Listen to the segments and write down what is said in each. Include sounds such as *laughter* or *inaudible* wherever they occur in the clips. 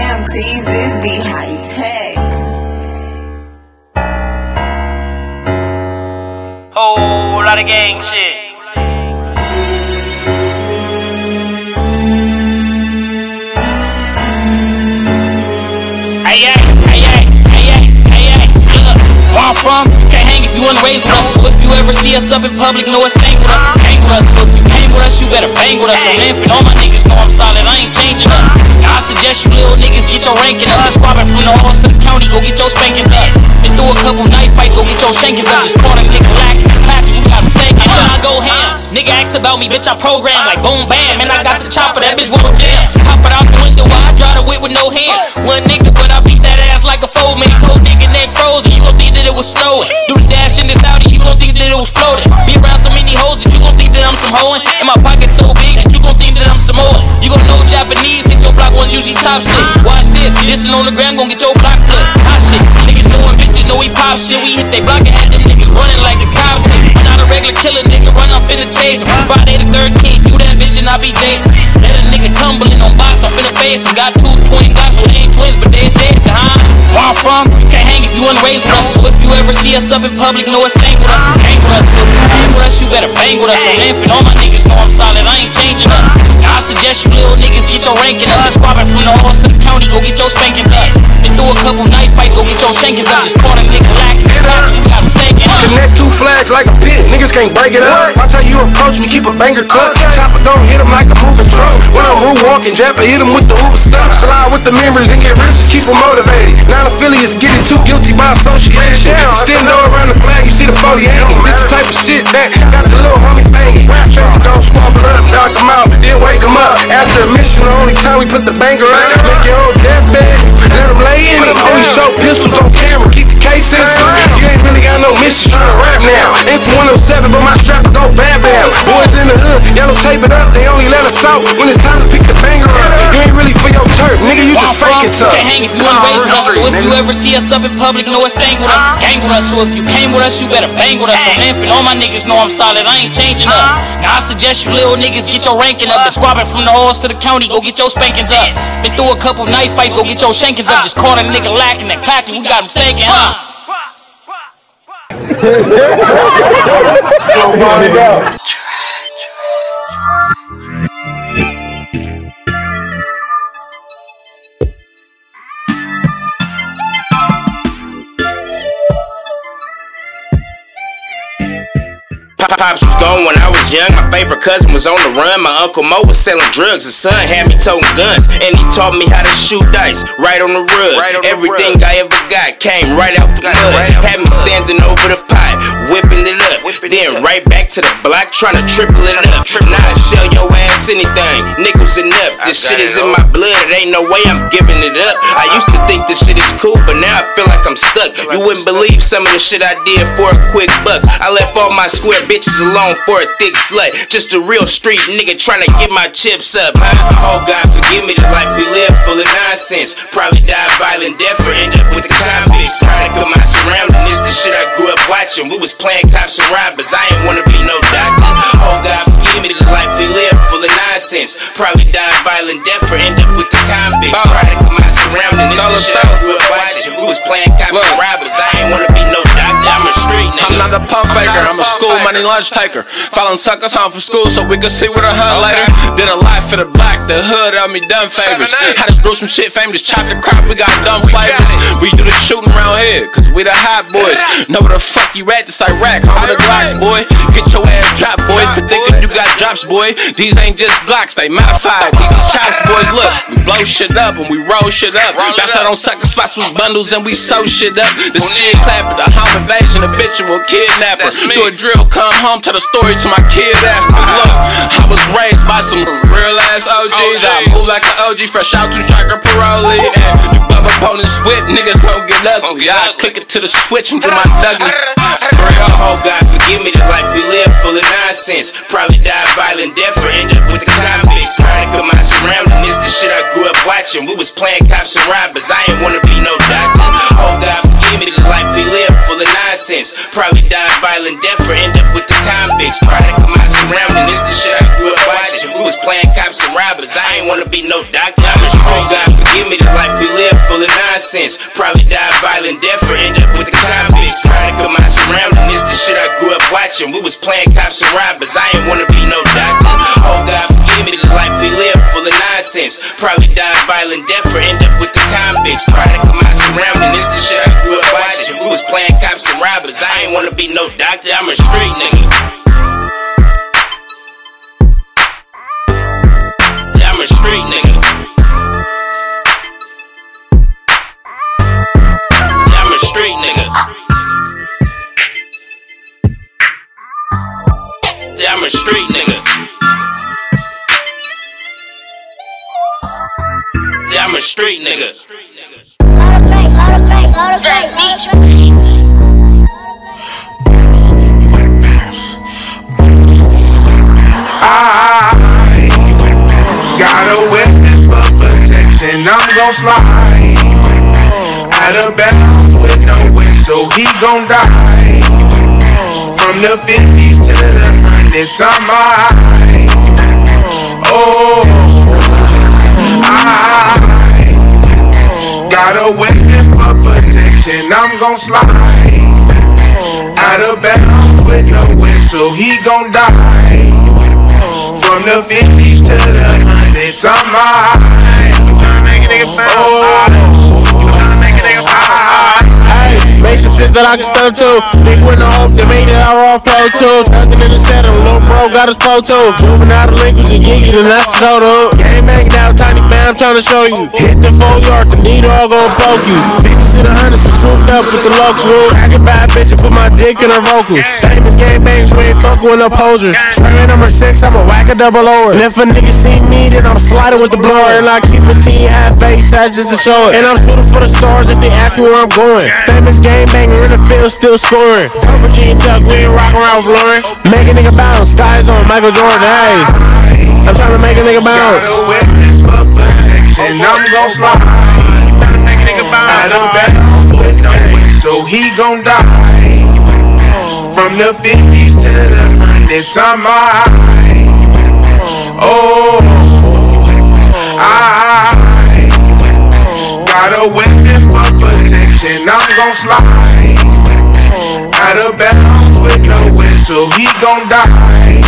Damn, Crease, this be high tech. Whole lot of gang shit. Where from, if you with us. So if you ever see us up in public, know it's gang with us, it's gang with us. So if you came with us, you better bang with us. So man, all my niggas know I'm solid, I ain't changing up. Now I suggest you little niggas get your ranking up. Squabbing from the halls to the county, go get your spankings up. Been through a couple knife fights, go get your shankings up. Just caught a nigga lacking, clapping, you got him stankin'. I go ham. Nigga asks about me, bitch, I program like boom bam. Man, I got the chopper, that bitch won't jam. Hop it out the window while I drive the whip with no hands. One nigga, but I beat that ass like a foe. Man, cold nigga neck frozen. You gon' think that it was snowing. Do the dash in this Audi, you gon' think that it was floating. Be around so many hoes that you gon' think that I'm some hoeing. And my pocket so big that you gon' think that I'm some You gon' know Japanese, hit your block ones usually top stick. Watch this, listen on the gram, gon' get your block flipped. Hot shit, niggas knowin' bitches know we pop shit. We hit they block and had them niggas running like the cops did. I'm not a regular killer nigga, run off in the chase. Friday the 13th, you that bitch and I be Jason. Let a nigga tumbling on box, I'm finna face him. Got two twin guys, they ain't twins, but they Jason, huh? Where I'm from, you can't hang if you wanna raise with us. So if you ever see us up in public, know it's gang with us, it's gang with us. So if you hang with us, you better bang with us. So man, for all my niggas know I'm solid, I ain't changing up. Now I suggest you little niggas get your ranking up. The squabbing from the halls to the county, go get your spankings up. Been through a couple knife fights, go get your shankings up. Just caught a nigga lacking, clapping, you got him stankin'. huh? Connect two flags like a pit, niggas can't break it up. Watch how you approach me, keep a banger tuck. Chopper gon' hit him like a moving truck. When I'm root walking, Japper hit him with the Hoover stuff. Slide with the members and get rich, just keep 'em motivated. Non affiliates getting too guilty by association. Extend over around the flag, you see the 40 hanging. This the type of shit that got the little homie banging. Straight to go squabble up, knock him out, then wake him up. After a mission, the only time we put the banger up. Make your old deathbed, let him lay in it. Only show pistols on camera, keep the case in You ain't really got no mission trying to rap now. Ain't from 107, but my strap go bam bam. Boys in the hood, yellow tape it up, they only let us out when it's time to pick hang if you wanna raise with us. So if you ever see us up in public, know it's gang with us, it's gang with us. So if you came with us, you better bang with us. So man, for all my niggas know I'm solid, I ain't changing up. Now I suggest you little niggas get your ranking up. The squabbing from the halls to the county, go get your spankings up. Been through a couple knife fights, go get your shankings up. Just caught a nigga lacking that clacking, we got him stankin', huh? Pops was gone when I was young. My favorite cousin was on the run. My uncle Mo was selling drugs. His son had me toting guns, and he taught me how to shoot dice right on the rug. Everything I ever got came right out the mud. Had me standing over the pot, whipping it up. Then right back to the block, trying to triple it up. Now I sell your ass anything, nickels and up. This shit is in my blood. Ain't no way I'm giving it up. I used to think this shit is cool, but now I feel like I'm stuck. You wouldn't believe some of the shit I did for a quick buck. I left all my square bitches alone for a thick slut. Just a real street nigga trying to get my chips up. Huh? Oh God, forgive me the life we live full of nonsense. Probably die violent death or end up with the convicts. Product of my surroundings. This the shit I grew up watching. We was playing cops and robbers. I ain't wanna be no doctor. Oh God, forgive me the life we live full of nonsense. Probably die violent death or end up with the convicts. Product of my surroundings. This the shit I grew up watching. We was playing cops and robbers. I ain't wanna be no doctor. I'm a street nigga. I'm not a pump faker, I'm a school money lunch taker. Following suckers home from school so we can see what a hunt later. Did a life for the black, the hood of me done favors. How this grew some shit fame, just chop the crop, we got dumb flavors. We do the shooting around here, cause we the hot boys. Know where the fuck you at, this Iraq, home of the Glocks, boy. Get your ass dropped, boy, for thinking you got drops, boy. These ain't just Glocks, they modified. These is chops, boys, look. We blow shit up and we roll shit up. Bounce out on sucker spots with bundles and we sew shit up. The shit clapper, the home invasion, habitual kidnapper. Do a drill, come home, tell the story to my kid after. Look, I was raised by some real ass OGs. I move like an OG, fresh out to striker parolee. And you bub opponents whip, niggas gon' get ugly. I click it to the switch and do my Dougie. Oh God, forgive me the life we live full of nonsense. Probably die violent death or end up with the convicts. Product of my surroundings. This the shit I grew up watching. We was playing cops and robbers. I ain't wanna be no doctor. Oh God, forgive me the life we live full of nonsense. Probably die violent death or end up with the convicts. Product of my surroundings. This the shit I grew up watching. We was playing cops and robbers. I ain't wanna be no doctor. I'm a oh God, forgive me the life we live full of nonsense. Probably die violent death or end up with the convicts. Product of my surroundings, it's the shit I grew up watching. We was playing cops and robbers, I ain't wanna be no doctor. Oh God, forgive me, the life we live full of nonsense. Probably die violent death or end up with the convicts. Product of my surroundings, it's the shit I grew up watching. Ain't wanna be no doctor, I'm a street nigga. I'm a street nigga. I'm a street nigga. I'm a street nigga. I'm a street nigga. I got a weapon for protection. I'm gon' slide out of bounds with no wind, so he gon' die. From the 50s to the hundreds, I'm high. Oh, I got a weapon for protection. I'm gon' slide out of bounds with no wind, so he gon' die. From the 50s to the hundreds, I'm high. Hey, make a nigga some shit that I can step to. Nigga with no hope, they made it out raw flow too. Thuggin' in the a little bro got his pro too. Moving out of Lincoln to Yiggy, then that's the total. Game banging out, tiny man, I'm trying to show you. Hit the four yard, the needle all gon' poke you. 50s to the hundreds, we swooped up with the locks. I can bad bitch and put my dick in her vocals. Famous game bangs, we ain't fucking with no posers. Spraying number six, I'ma whack a double over. And if a nigga see me, then I'm sliding with the blower. And I keep a T half face, that's just to show it. And I'm shooting for the stars if they ask me where I'm going. Famous game banger in the field, still scoring. Purple jean tuck, we ain't rockin' around Lauren. Make a nigga bounce, skies on Michael Jordan, hey. I'm trying to make a nigga Got bounce. a weapon for protection. I'm gon' slide out of bounds with no so he gon' die. From the 50s to the hundreds, I'm high. Oh, I got a weapon for protection. I'm gon' slide out of bounds with no so he gon' die.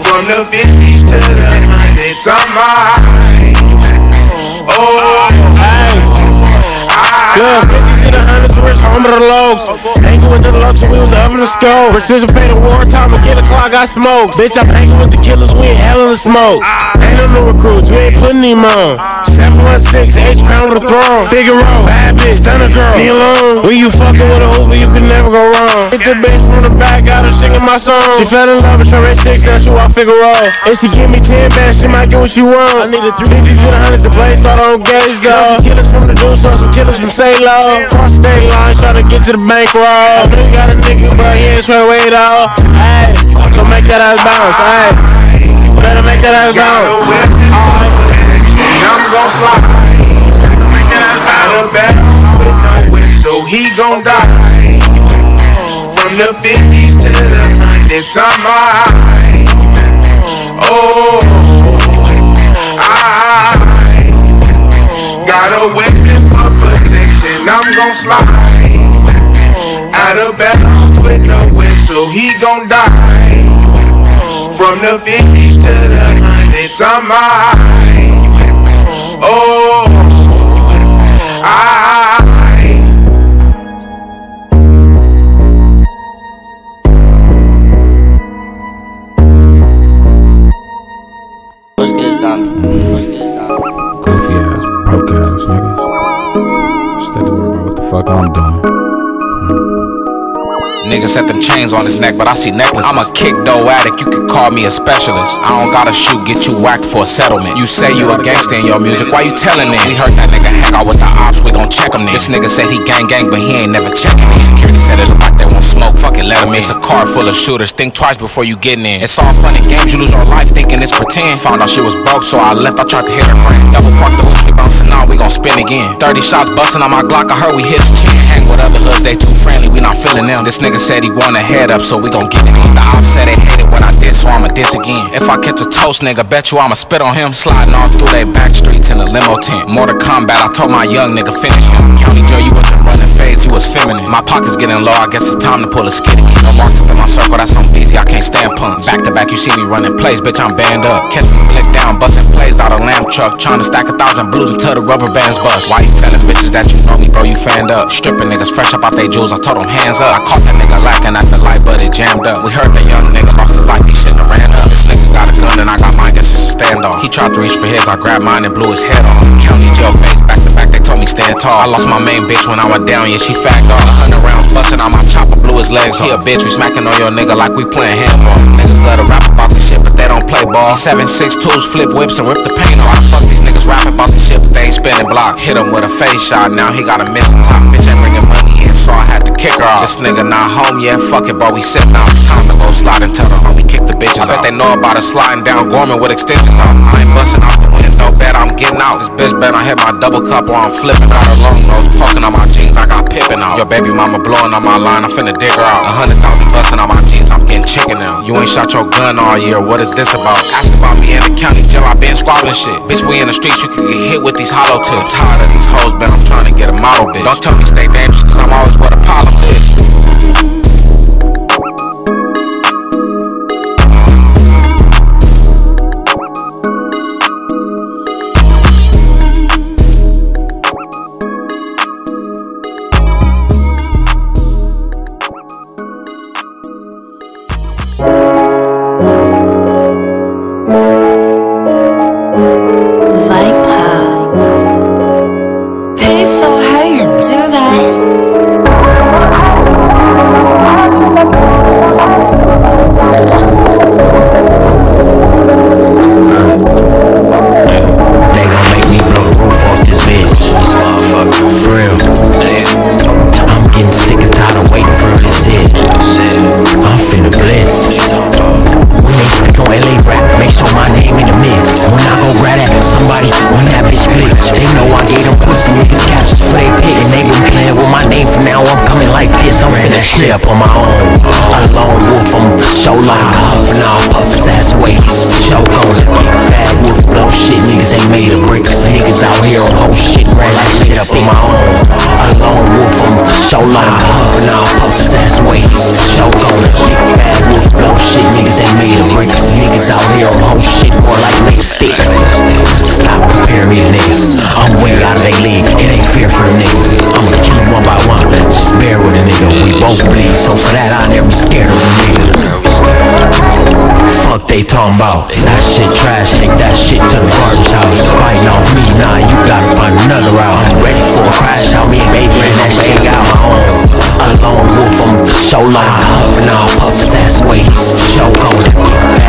From the 50s to the hundreds, I'm high. Oh, Hey. Look, 50s to the hundreds, we're home of the lows. Hanging with the lux, we was up in the stove. Participating wartime, and get a clock, I smoke. Bitch, I'm hanging with the killers, we ain't hell in the smoke. Ain't no new recruits, we ain't putting him on. 716, H crown with a throne. Figaro, bad bitch, stunner girl. Me alone. When you fucking with a Hoover, you can never go wrong. Hit the bitch from the back, got her singing my song. She fell in love with her red six, now she walk Figaro. If she give me 10 bands, she might get what she want. I need a 350s to the hundreds, the blaze start on gauge, though. Some killers from the deuce, some killers from Say Low. Cross state line, tryna get to the bankroll. I you got a nigga, but he ain't tryna wait out. Hey, so make that ass bounce, hey. Better make that ass bounce. weapon. I'm gon' slide out of bounds with no wind, so he gon' die. From the 50s to the hundreds, I'm high. Oh, I got a weapon for protection. I'm gon' slide out of bounds with no so he gon' die. From the 50s to the hundreds, I'm high. Oh, I. doing. Hmm. Nigga set them chains on his neck, but I see necklaces. I'm a kick dough addict, you could call me a specialist. I don't gotta shoot, get you whacked for a settlement. You say you a gangster in your music, why you telling me? We heard that nigga hang out with the ops, we gon' check him then. This nigga said he gang gang, but he ain't never checking me. Security said it like they won't smoke, fuck it, let him in. It's a car full of shooters, think twice before you getting in. It's all fun games, you lose your life thinking it's pretend. Found out she was broke, so I left, I tried to hit her friend. Double park the whips, we bouncing on, we gon' spin again. 30 shots busting on my Glock, I heard we hit the chin. hang with other hoods, they too friendly, we not feeling them. This nigga said he want a head up, so we gon' get it in. The ops said they hated what I did, so I'ma diss again. If I catch a toast, nigga, bet you I'ma spit on him. Sliding all through they back streets in a limo tent. More to combat, I told my young nigga finish him. County Joe, you wasn't running fades, you was feminine. My pockets getting low, I guess it's time to pull a skitty. No marks up in my circle, that's on busy, I can't stand punk. Back to back, you see me running plays, bitch, I'm banned up. Catch me flick down, busting plays out of lamb truck. Trying to stack a thousand blues until the rubber bands bust. Why you telling bitches that you know me, bro? You fanned up. Stripping niggas fresh up out they jewels, I told them hands up. I caught that nigga lacking at the light, but it jammed up. We heard that young nigga lost his life, he shouldn't have ran up. This nigga got a gun and I got mine, guess it's a standoff. He tried to reach for his, I grabbed mine and blew his head off. County jail face, back to back, they told me stand tall. I lost my main bitch when I went down, yeah, she fagged off. A hundred rounds busting on my chopper, blew his legs off. He a bitch, we smacking on your nigga like we playing handball. Niggas love to rap about this shit, they don't play ball. Seven, six tools, flip whips and rip the paint off. I fuck these niggas rapping about this shit, but they ain't spinning block. Hit him with a face shot, now he got a missing top. Bitch ain't bringing money in, so I had to kick her off. This nigga not home yet, fuck it, but we sitting out. It's time to go slide and tell the homie kick the bitches I bet they know about us sliding down Gorman with extensions on. I ain't busting out the window, bet I'm getting out. This bitch bet I hit my double cup or I'm flipping out. Her long nose poking on my jeans, I got pippin' out. Your baby mama blowing on my line, I'm finna dig her out. A hundred thousand busting on my jeans, I'm getting chicken now. You ain't shot your gun all year, what is this about? Ask about me in the county jail, I been squabbling shit. Bitch, we in the streets, you can get hit with these hollow tips. Tired of these hoes, but I'm trying to get a model bitch. Don't tell me stay dangerous, cause I'm always where the problems is. Up on my own. A lone wolf, I'm for live. Huffing all puffs ass ways. For show going. Bad wolf blow shit, niggas ain't made of bricks. Niggas out here on whole shit, ran that shit up on my own. A lone wolf, I'm for show live. Huffing all puffs ass ways. For show going. Bad wolf blow shit, niggas ain't made of bricks. Niggas out here on whole shit, more like made of sticks. Stop comparing me to niggas. I'm way out of they league. It ain't fair for the niggas. I'ma kill them one by one. Just bear with a nigga. We both bleed, so for that I never scared of a nigga. Fuck they talking about. That shit trash. Take that shit to the garbage house. Biting off me, nah, you gotta find another route. I'm ready for a crash out. Me and baby that shit got my own. A lone wolf, I'm for show live. Huffing all puffs ass ways. For show going.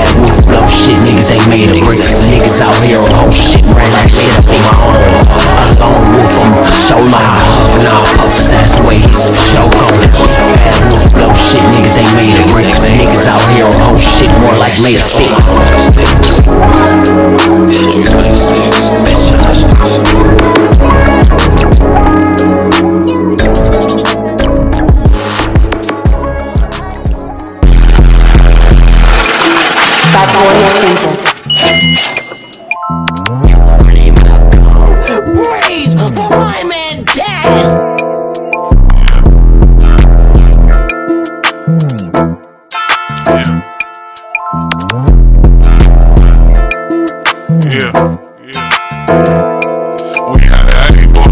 Blow shit. Niggas ain't made of bricks. Niggas out here on whole shit. Ran that shit up on my own. A lone wolf, I'm for show live. Huffing all puffs ass ways. For show going. Bad wolf blow shit. Niggas ain't made of bricks. Niggas out here on whole shit. More like made of sticks. Bad Yeah. We had a boy,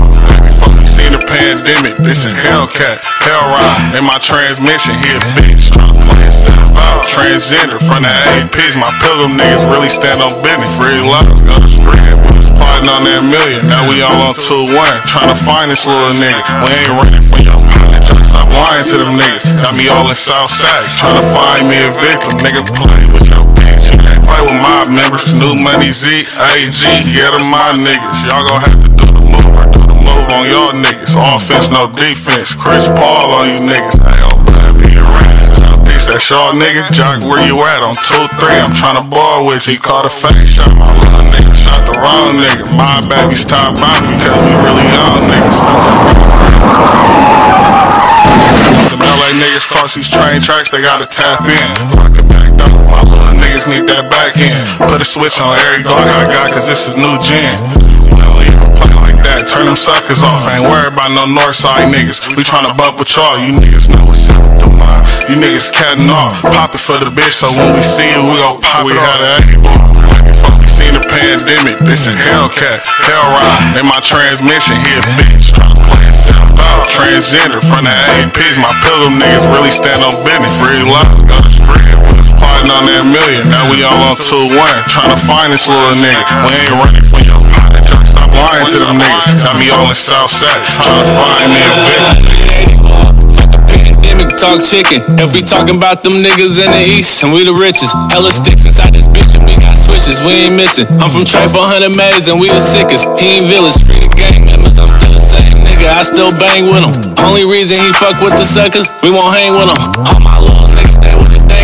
we seen the pandemic. This a Hellcat, hell ride. In my transmission, here, bitch. Transgender, from the APs. My pilgrim niggas really stand on business. Free lives, go to street. We was plotting on that million. Now we all on 2-1. Tryna find this little nigga. We ain't running from your pilot. Stop lying to them niggas. Got me all in Southside. Tryna find me a victim. Nigga, play with play with my members. New money Z, AG. Yeah, them my niggas. Y'all gon' have to do the move. I do the move on y'all niggas. Offense, no defense. Chris Paul on you niggas. Hey, oh, baby, Southeast, that's y'all nigga. Jock, where you at? On 2-3. I'm tryna ball with you. Caught a fake shot. My little nigga shot the wrong nigga. My baby stop by me because we really young niggas. niggas cross these train tracks, they gotta tap in. Back down, my little niggas need that back end. Put a switch on every Glock I got, cause it's a new gen. We don't even play like that, turn them suckers off. Ain't worried about no north side niggas. We tryna bump with y'all, you niggas know what's up with the line. You niggas catting off, pop it for the bitch, so when we see you, we gon' pop we it had an. We seen the pandemic, this a Hellcat, Hell ride. In my transmission, here bitch, tryna play out. Transgender from the APs, my pilgrim niggas really stand on business. Free lives, got a spread. We was plotting on that million, now we all on 2-1. Tryna find this little nigga, we ain't running for your pot. Stop lying to them niggas, got me all in Southside. Tryna find me a bitch. Pandemic talk chicken. If we talking about them niggas in the east, and we the richest. Hella sticks inside this bitch, and we got switches, we ain't missing. I'm from Trey 400 Maze, and we the sickest. He ain't village, free the gang members, I'm still the same nigga, I still bang with him. Only reason he fuck with the suckers, we won't hang with him. All my little niggas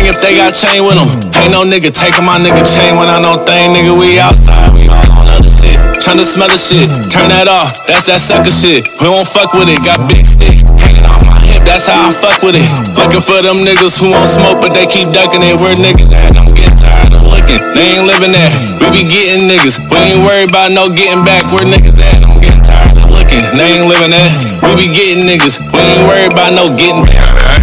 if they got chain with them. Ain't no nigga taking my nigga chain when I know thing, nigga, we outside, we all on other shit. Tryna smell the shit, turn that off, that's that sucker shit. We won't fuck with it, got big stick, on my hip, that's how I fuck with it. Looking for them niggas who won't smoke, but they keep ducking it. Where niggas at? I'm getting tired of looking, they ain't living there. We be getting niggas, we ain't worried about no getting back. Where niggas at? I'm getting tired of looking, they ain't living there. We be getting niggas, we ain't worried about no getting back.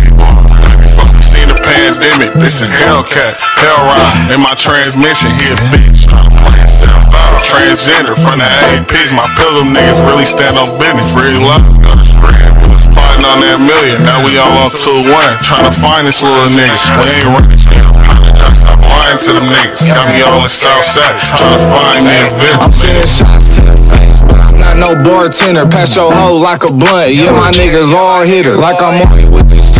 Seen the pandemic, this a Hellcat, Hell ride. In my transmission, here bitch, tryna play itself out. Transgender from the APs, my pillow niggas really stand on business. Free lives, got a spread. We was plotting on that million, now we all on 2-1. Trying to find this little nigga, we ain't running. Apologize, stop lying to them niggas. Got me all in Southside, Trying to find me a bitch. I'm sending shots to the face, but I'm not no bartender. Pass your hoe like a blunt. Yeah, my niggas all hitter. Like I'm on with this 2 3. I'm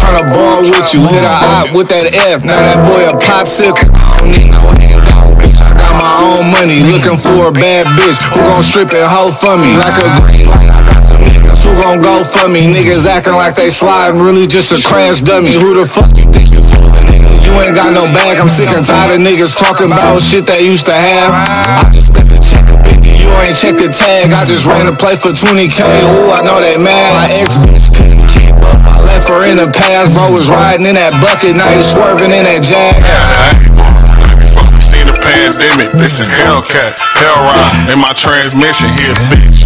tryna ball with you. Hit a op with that F. Now that boy a popsicle. I don't need no handout, bitch. I got my own money. Looking for a bad bitch who gon' strip and hoe for me. Like a green light, I got some niggas who gon' go for me. Niggas acting like they sliding, really just a crash dummy. Who the fuck you think you fooling, nigga? You ain't got no bag. I'm sick and tired of niggas talking about shit they used to have. I just spent the check up in You ain't checked the tag. I just ran a play for 20k. Ooh, I know they mad. My ex bitch. Her in the past. Bro was riding in that bucket. Now you swerving in that jag. Seen the pandemic, this a Hellcat, Hell ride. In my transmission, here bitch.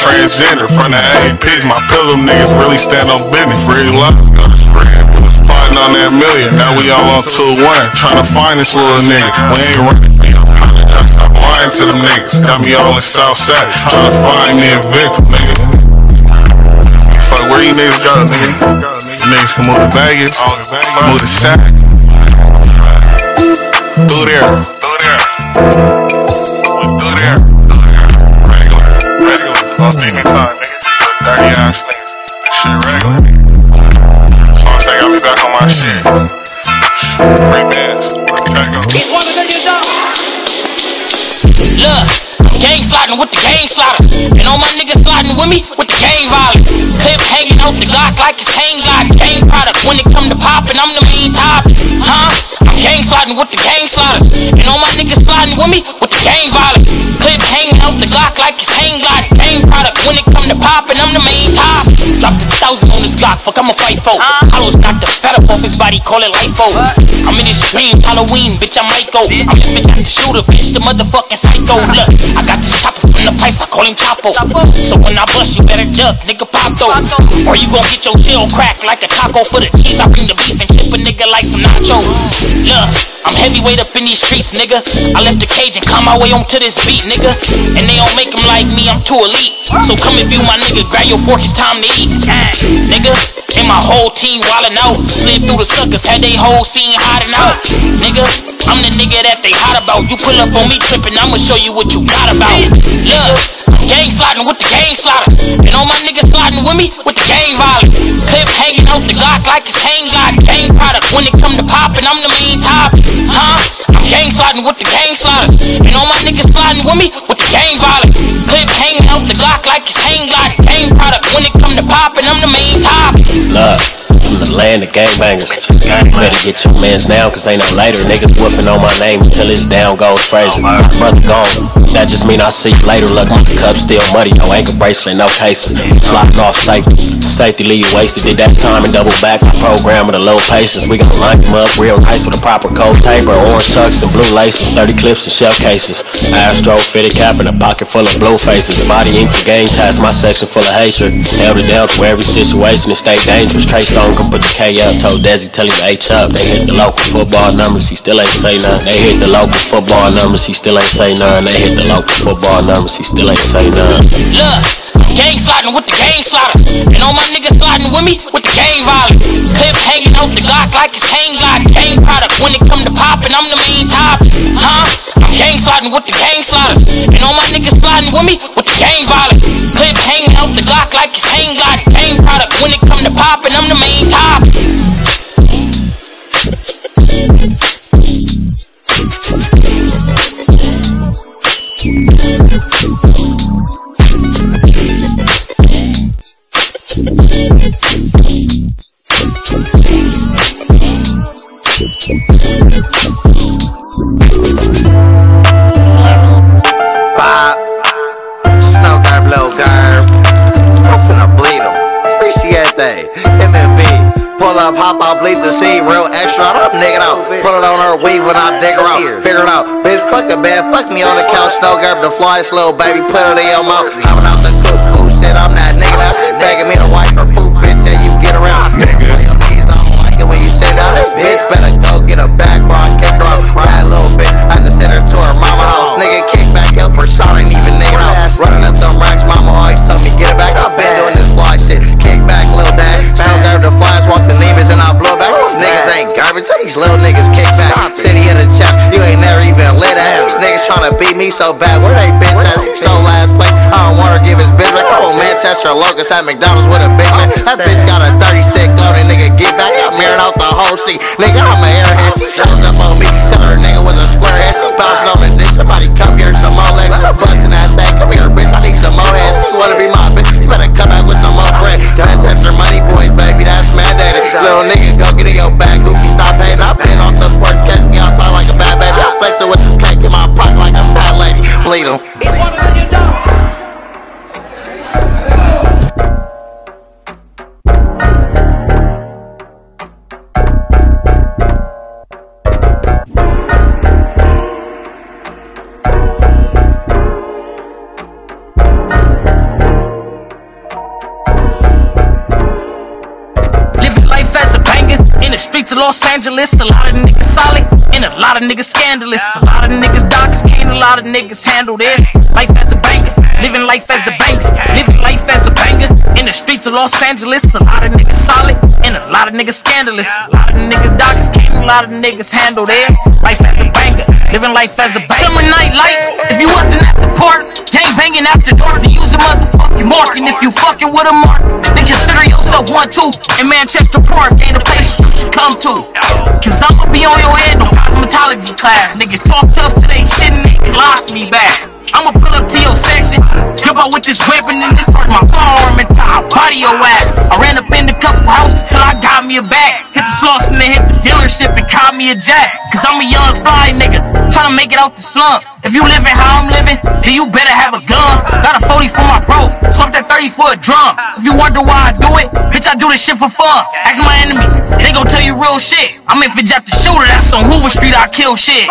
Transgender from the APs, my pillow niggas really stand on business. Free lives, got a spread. Was plotting on that million, now we all on 2-1. Tryna find this little nigga, we ain't running for you. Apologize, stop lying to them niggas. Got me all in Southside, tryna find me a victim, nigga. Fuck, where you niggas go, nigga? You niggas can move to Vegas, move to Sac. Do there, do there. Do there. Regular, regular. On demon time, nigga. Dirty ass niggas. Shit regular. Long as they got me back on my shit. Free bands. Free Look, Gang sliding with the gang sliders. And all my niggas sliding with me with the gang violence. Clip hanging out the Glock like it's hang glide. Gang product. When it come to poppin', I'm the main top. Huh? I'm gang sliding with the gang sliders. And all my niggas sliding with me with the gang violence. Clip hanging out the Glock like it's hang glide. Gang product. When it come to poppin', I'm the main top. Drop the thousand on this Glock. Fuck, I'm a fight for. Hollows knock the fat up off his body. Call it life I'm in his dreams. Halloween, bitch, I might go. I'm living at the shooter, bitch. The motherfucking psycho. Look, I got this chopper from the place. I call him Chapo. So when I bust, you better duck, nigga, pop though. Or you gon' get your shell cracked like a taco for the cheese. I bring the beef and chip a nigga like some nachos. Look, I'm heavyweight up in these streets, nigga. I left the cage and come my way onto this beat, nigga. And they don't make them like me, I'm too elite. So come and you my nigga, grab your fork, it's time to eat. Ah, nigga, and my whole team wildin' out. Slid through the suckers, had they whole scene hiding out. Nigga, I'm the nigga that they hot about. You pull up on me trippin', I'ma show you what you got about. Look, gang sliding with the gang sliders. And all my niggas sliding with me with the gang violence. Clip hanging out the Glock like it's hang glide. Gang product. When it come to poppin', I'm the main top. Huh? I'm gang sliding with the gang sliders. And all my niggas sliding with me with the gang violence. Clip hanging out the Glock like it's hang glide. Game product. When it come to poppin', I'm the main top. Look, from the laying the gangbangers. Better get your mans now, cause ain't no later. Niggas woofing on my name until it's down goes Frazier. Oh, my brother gone. That just mean I see you later. Look, my cup still muddy. No ankle bracelet, no cases. Sliding off safety. Safety leave you wasted. Did that time and double back. My program with a low patience. We gon' line them up real nice with a proper coat taper. Orange tucks and blue laces. 30 clips and shell cases. Astro fitted cap and a pocket full of blue faces. Body ink for game tats. My section full of hatred. Held it down through every situation and stay dangerous. Trey Stone can put the K up. Told Desi tell him H up. They hit the local football numbers. He still ain't say nothing. They hit the local football numbers. He still ain't say nothing. They hit the local football numbers. He still ain't say nothing. Look, gang sliding with the gang sliders. And all my niggas sliding with me with the gang violence. Clip hanging out the Glock like it's hang glide. Gang product when it come to popping, I'm the main top. Huh? I'm gang sliding with the gang sliders. And all my niggas sliding with me with the gang violence. Clip hanging out the Glock like it's hang glide. Gang product when it come to popping, I'm the main top. Pop, snow garb, low garb. I'm finna bleed him. Appreciate that. MMB. Pull up, hop out, bleed the seed, real extra. Up, nigga out. Put it on her weave when I dig her out. Figure it out. Bitch, fuck a bad. Fuck me on the couch, snow garb, the fly slow, baby. Put it in your mouth. Hopping out the coop. Who said I'm that nigga? Now sit begging me to wipe her poop, bitch, and you get around. Nigga. On your knees, I don't like it when you sit down. This bitch better get a back or I kick her out. That little bitch, I had to send her to her mama house. Nigga, kick back up her shot, ain't even nigga out. Running up them racks, mama always told me get it back. I've been doing this fly shit. Kick back, little dad. Found grab the flies, walk the neighbors, and I blow back. These niggas ain't garbage. Tell these little niggas kick back. City of the chaps, you ain't never even lit at. These niggas tryna beat me so bad. Where they bitch at? So last place. I don't wanna give his bitch back. Come on, man, test your locust at McDonald's with a big man. That bitch got a 30 stick on it, nigga. Get back. Angeles. A lot of niggas solid and a lot of niggas scandalous. A lot of niggas darkest can't a lot of niggas handle this. Life as a banger, living life as a banger, living life as a banger in the streets of Los Angeles. A lot of niggas solid and a lot of niggas scandalous. A lot of niggas darkest can't a lot of niggas handle this. Life as a banger, living life as a banger. Summer night lights, if you wasn't at the park, gang banging after dark, then use a motherfucking mark. And if you fucking with a mark, then consider yourself one too. In Manchester Park, ain't a place you come to. Cause I'ma be on your head, no cosmetology class. Niggas talk tough to they shit and they colostomy bag. I'ma pull up to your section, jump out with this weapon and this part my firearm and top body your ass. I ran up in a couple houses till I got me a bag. Hit the sloss and then hit the dealership and caught me a jack. Cause I'm a young fly nigga, tryna make it out the slums. If you living how I'm living, then you better have a gun. Got a 40 for my bro, swap that 30 for a drum. If you wonder why I do it, bitch, I do this shit for fun. Ask my enemies, they gon' tell you real shit. I'm if it the shooter, that's on Hoover Street, I kill shit.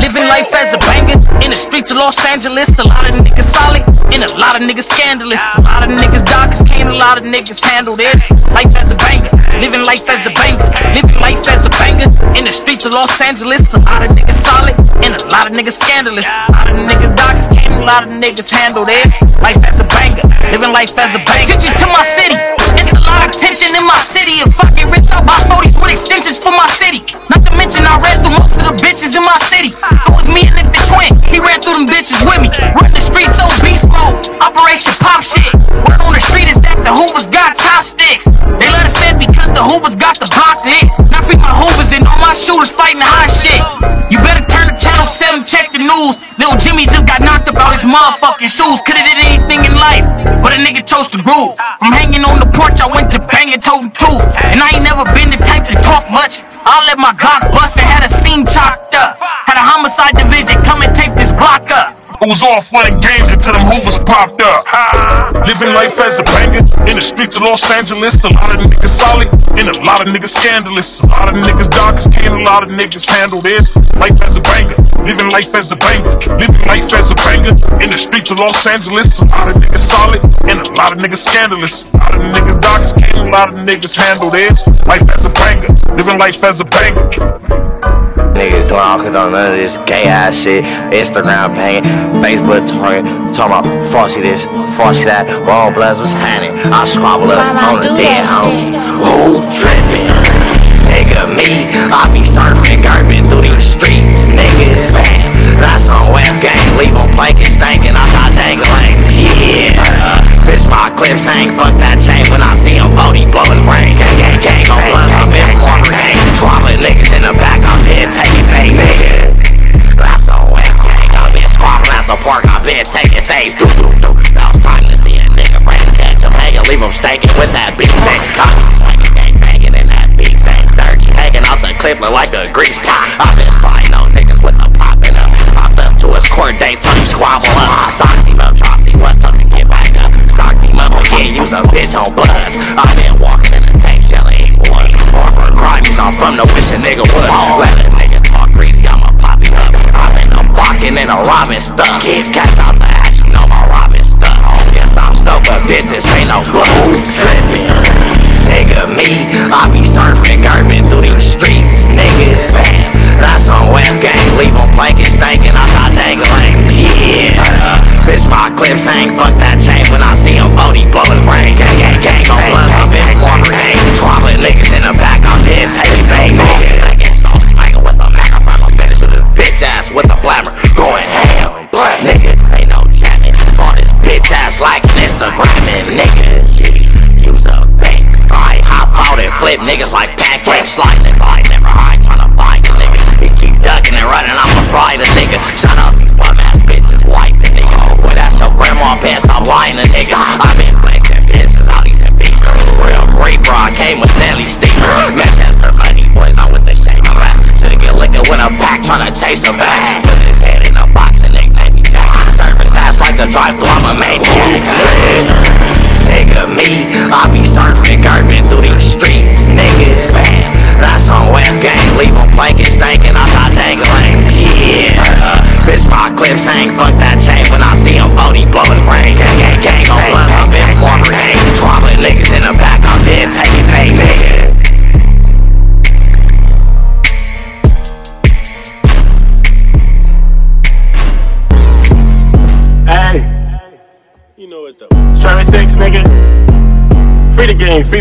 Living life as a banger in the streets of Los Angeles. A lot of niggas solid and a lot of niggas scandalous. A lot of niggas darkest can't a lot of niggas handle this. Life as a banger, living life as a banger, living life as a banger in the streets of Los Angeles. A lot of niggas solid and a lot of niggas scandalous. A lot of niggas darkest can't a lot of niggas handle this. Life as a banger, living life as a banger. Attention to my city. Lot of tension in my city. If I get rich, I'll buy 40s with extensions for my city. Not to mention, I ran through most of the bitches in my city. It was me and Infant Twin. He ran through them bitches with me. Run the streets on beast mode. Operation Pop shit. Word on the street is that the Hoovers got chopsticks. They let us in because the Hoovers got the block lit. Now free my Hoovers and all my shooters fighting the hot shit. 7, check the news. Little Jimmy just got knocked up out his motherfucking shoes. Could've did anything in life, but a nigga chose to groove. From hanging on the porch, I went to banging totem tooth. And I ain't never been the type to talk much. I let my Glock bust and had a scene chopped up. Had a homicide division come and take this block up. It was all fun and games until them hoovers popped up. Living life as a banger in the streets of Los Angeles. A lot of niggas solid and a lot of niggas scandalous. A lot of niggas dark as can, a lot of niggas handle this. Life as a banger, living life as a banger, living life as a banger in the streets of Los Angeles. A lot of niggas solid and a lot of niggas scandalous. A lot of niggas dark as can, a lot of niggas handle this. Life as a banger, living life as a banger. Niggas doing all kinds of none of this gay ass shit. Instagram banging, Facebook talking, talking about Frosty this, Frosty that. Wrong bloods was happening. I squabble up on the dead home. Who tripping? Nigga, me, I be surfing, garbing through these streets, nigga. Man, that's on web gang, leave them planking, stankin', I got dangling. Yeah, fist my clips hang, fuck that chain when I see him, Bodie blow his brain. Gang, gang, gang, on bloods, I'm in more gang. Swallowing niggas in the back, I'm here taking face, nigga. That's on web gang, I've been squabbling at the park, I've been taking face. Do, do, do. Now to see a nigga brain catch him, hanging, leave him stankin' with that big thing. Cocky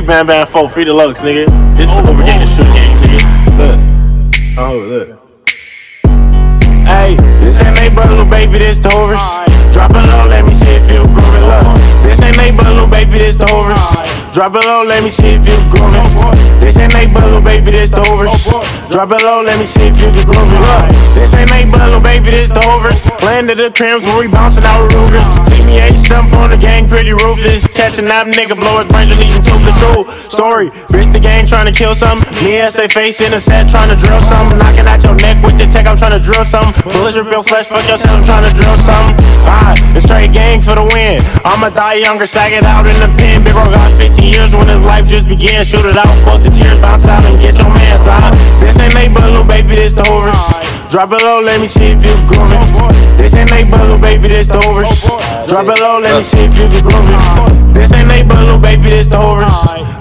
Bam Bam 4, free the Lux, nigga. This oh, over game, shoot game, nigga. Look. Oh, look. Hey, this ain't made but a little baby, this the overs. Drop it low, let me see if you groovy. Look, this ain't made but a little baby, this the overs. Drop it low, let me see if you groovy. This ain't a little baby, this the overs. Drop it low, let me see if you can groovy. Look, this ain't but little baby, this the overs. Landed the crims when we bouncing out me eight stump on the gang, pretty ruthless. Catching that nigga, blow his brains him to the true story. Bitch, the gang trying to kill some. Me say face in a set trying to drill some. Knocking out your neck with this tech, I'm trying to drill some. Bullets real flesh, fuck yourself, I'm trying to drill some. Ah, it's straight gang for the win. I'ma die younger, sag it out in the pen. Big bro got 15 years when his life just began. Shoot it out, fuck the tears, bounce out and get your man's out. Uh-huh. This ain't little baby, this the overs. Drop it low, let me see if you groovy. This ain't made but a little baby, this the overs. Drop it low, let me see if you can groovy. This ain't made but a little baby, this the overs.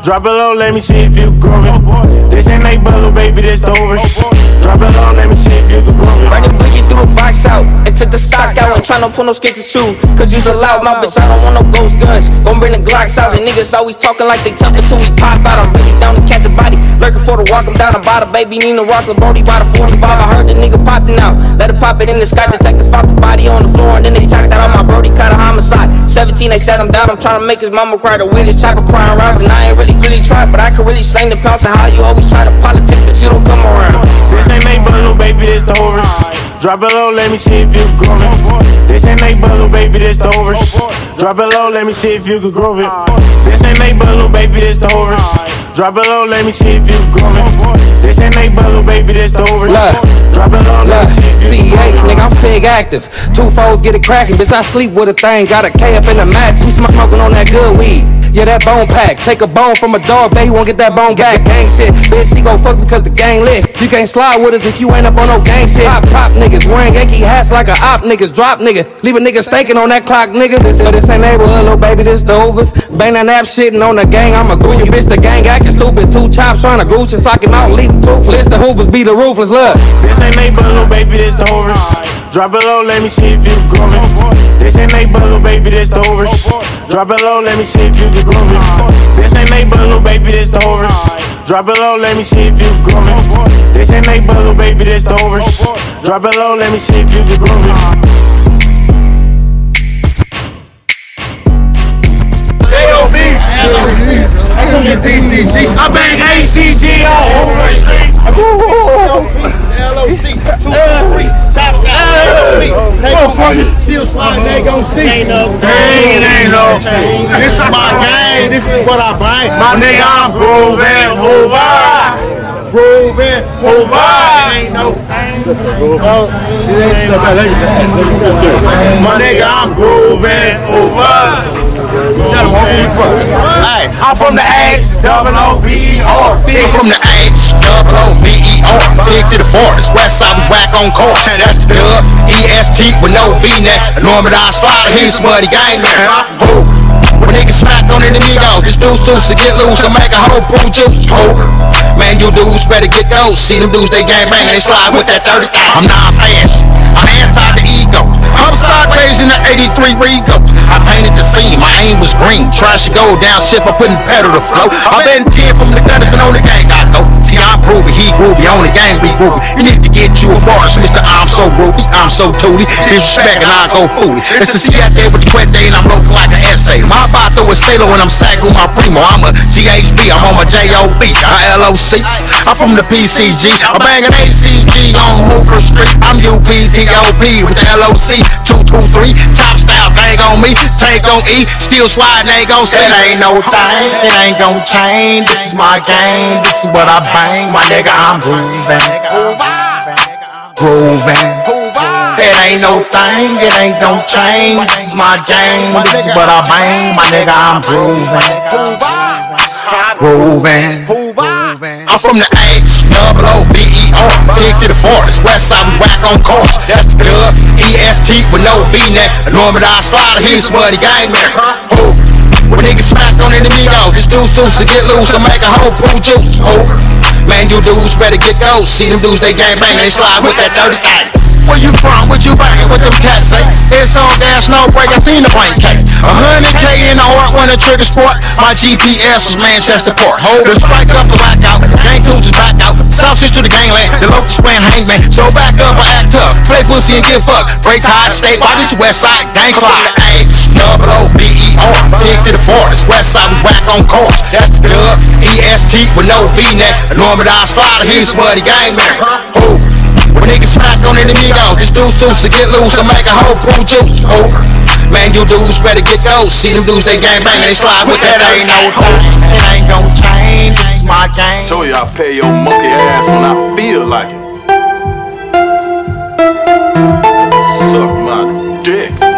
Drop it low, let me see if you groovy. This ain't made but a little baby, this the overs. Drop it low, let me see if you can groovy. Running boogie through the box out and took the stock out and tryna pull no sketches too. Cause you's a loud mouth, bitch. I don't want no ghost guns. Gon' bring the Glocks out. And niggas always talking like they tough until we pop out. I'm really down to catch a body. Lurking for the walk, I'm down buy the baby. Nina Ross, the Brody by the 45. I heard the nigga popping out. Let it pop it in the sky. Detectives found the body on the floor and then they checked out on my Brody. Caught a homicide. 17, they set him down. I'm trying to make his mama cry. The way this chopper crying around. And I ain't really, really tried, but I can really slang the pounce. And how you always try to politic, but you don't come around. This ain't a little baby, this the overs. Drop it low, let me see if you groovy. This ain't a little baby, this the overs. Drop it low, let me see if you can groove it. This ain't but little baby, this the. Drop it low, let me see if you it. This ain't make but baby, this the overs. Drop it low, let me see if you CH, nigga, I'm fig active. Two foes get it cracking, bitch. I sleep with a thing. Got a K up in the match. We sm- smoking on that good weed. Yeah, that bone pack. Take a bone from a dog, he won't get that bone back. Gang shit, bitch, she gon' fuck because the gang lit. You can't slide with us if you ain't up on no gang shit. Pop, pop niggas wearing Yankee hats like a op niggas. Drop nigga, leave a nigga staking on that clock, nigga. This, this ain't neighborhood, little baby, this the overs. Bang that nap shitting on the gang, I'm a goo. You bitch, the gang acting stupid. Two chops trying to gooch and sock him out, leave him toothless. The hoovers be the ruthless, look. This ain't make little baby, this the overs. Drop it low, let me see if you groove it. This ain't make little baby, this the overs. Drop it low, let me see if you can groove it. This ain't make little baby, this the overs. Drop it low, let me see if you it. This ain't make little baby, this the overs. Drop it low, let me see if you can groove it. J.O.B. I'm from the PCG. I bang ACG over the street. LOC, me. They gon' fucking still slide, they gon' see. Ain't no thing, it ain't no This is my game, this is what I bang. My nigga, I'm grooving, over. Grooving, over. Ain't no My nigga, I'm grooving, over. Shut him, where you from? Hey, I'm from the H, double O V E R. I'm from the H, double O V E R. Big to the forest, west side we whack on course. That's the dub, E S T with no V neck. Norman I slide, he's smutty gang man. Move. When niggas smack on amigo, just deuce deuce to get loose and make a whole pool juice. Over. Man, you dudes better get those. See them dudes, they gang bang and they slide with that 30. I'm not fast. I'm anti the ego. I'm sideways in the 83 Rego. I painted the scene, my aim was green. Trash to go down, shift, I putting pedal to flow. I been 10 from the gunners and on the gang I go. See, I'm groovy, he groovy, on the gang we groovy. You need to get you a bars, Mr. I'm so groovy, I'm so tooty. Disrespect and I go fooly. It's the C out there with the quet day and I'm local like an essay. My bato is Sailor when I'm with my primo. I'm a GHB, I'm on my JOB, I LOC. I'm from the PCG, I'm banging ACG on Hoover Street. I'm U-P-T-O-P with the L-O-C. 223, top style, bang on me, take on E, still slide, they gon' say it ain't no thing, it ain't gon' change. This is my game, this is what I bang, my nigga, I'm grooving, grooving. It ain't no thing, it ain't gon' change. This is my game, this is what I bang, my nigga, I'm grooving, grooving. I'm from the H, double O, V E R, big to the forest, west side we whack on course. That's the dub, E S T with no V neck. Norman I slider, he's smutty gang man. Who? When niggas smack on amigo, just deuce deuce to get loose and make a whole pool juice. Who? Man, you dudes better get those. See them dudes, they gang bang and they slide with that 30 thing. Where you from? What you bangin' with them cats say? It's on dash, no break, I seen the blank K. A hundred K in the art when a trigger sport. My GPS was Manchester Port. Hold the strike up the back out. Gang tools is back out. South shit to the gangland. The locals playing hangman. So back up or act tough. Play pussy and get fucked. Break tide, state, why did you west side? Gang slide. H, double O, V E. Big to the forest. West side, we whack on course. That's the dub. E S T with no V neck. I slider, he's smutty gang man. When niggas smack on an amigo, just deuce deuce to get loose and make a whole pool juice. Over. Oh, man, you dudes better get those. See them dudes, they gang bang and they slide with that. Ain't no hope. It ain't gon' change. This is my game. Told you I pay your monkey ass when I feel like it. Suck my dick.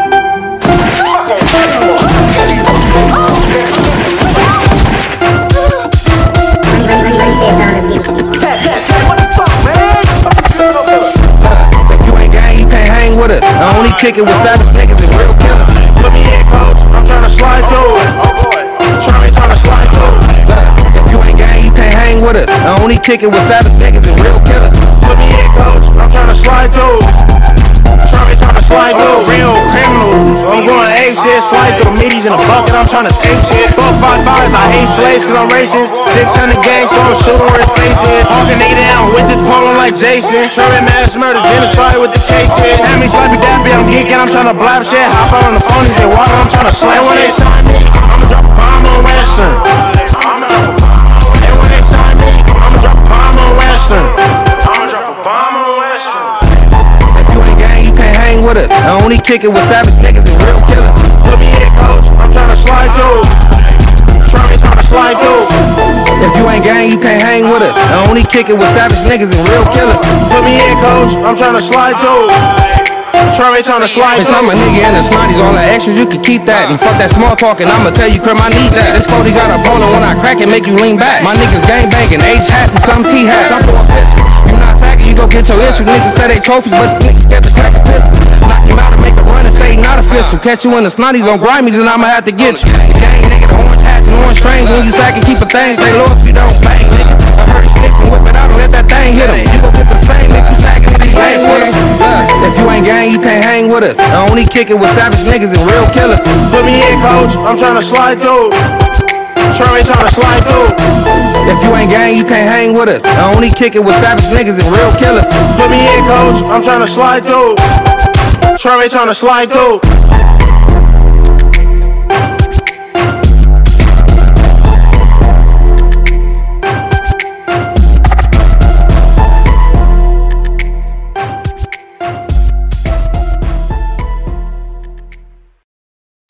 With us. I only kick it with savage niggas and real killers. Put me in, coach. I'm tryna slide to. Oh boy. Try tryna slide to it. If you ain't gang, you can't hang with us. I only kick it with savage niggas and real killers. Put me in, coach. I'm tryna slide to it. Try tryna slide to. Oh. Real criminals. I'm going ape shit. Slide through meaties in a bucket. I'm trying to tape shit. Fuck five fives. I hate slaves cause I'm racist. 600 gangs, so I'm shooting where his face is. Hawking nigga down with this polo like Jason. Trying mass murder, genocide with the cases. Have me slappy dappy. I'm geeking. I'm trying to blab shit. Hop out on the phone. He say water. I'm trying to slam when they sign me. I'ma drop a bomb on Western. with us. I only kick it with savage niggas and real killers. Put me in, coach. I'm trying to slide too. Try me, trying slide too. If you ain't gang, you can't hang with us. I only kick it with savage niggas and real killers. Put me in, coach. I'm trying to slide too. Try on the slide. Bitch, I'm a nigga and the smarties. All that extra, you can keep that. And fuck that small talk, and I'ma tell you, crib, I need that. This 40 got a boner when I crack it, make you lean back. My niggas gang banging, H hats and some T hats. You not sacking, you go get your issue. Niggas say they trophies, but these niggas get the crack a pistol. Knock him out and make a run and say not official. Catch you in the snotties on grimies, and I'ma have to get you. Gang nigga, the orange hats and orange strings. When you sagging, keep a thing, stay low if you don't bang, nigga. I heard snitch and whip it out and let that thing hit him. You gon' get the same if you sagging, see hang with. Yeah. If you ain't gang, you can't hang with us. I only kick it with savage niggas and real killers. Put me in, coach. I'm tryna slide too. Trey tryna slide too. If you ain't gang, you can't hang with us. I only kick it with savage niggas and real killers. Put me in, coach. I'm tryna slide too. Trey tryna slide too.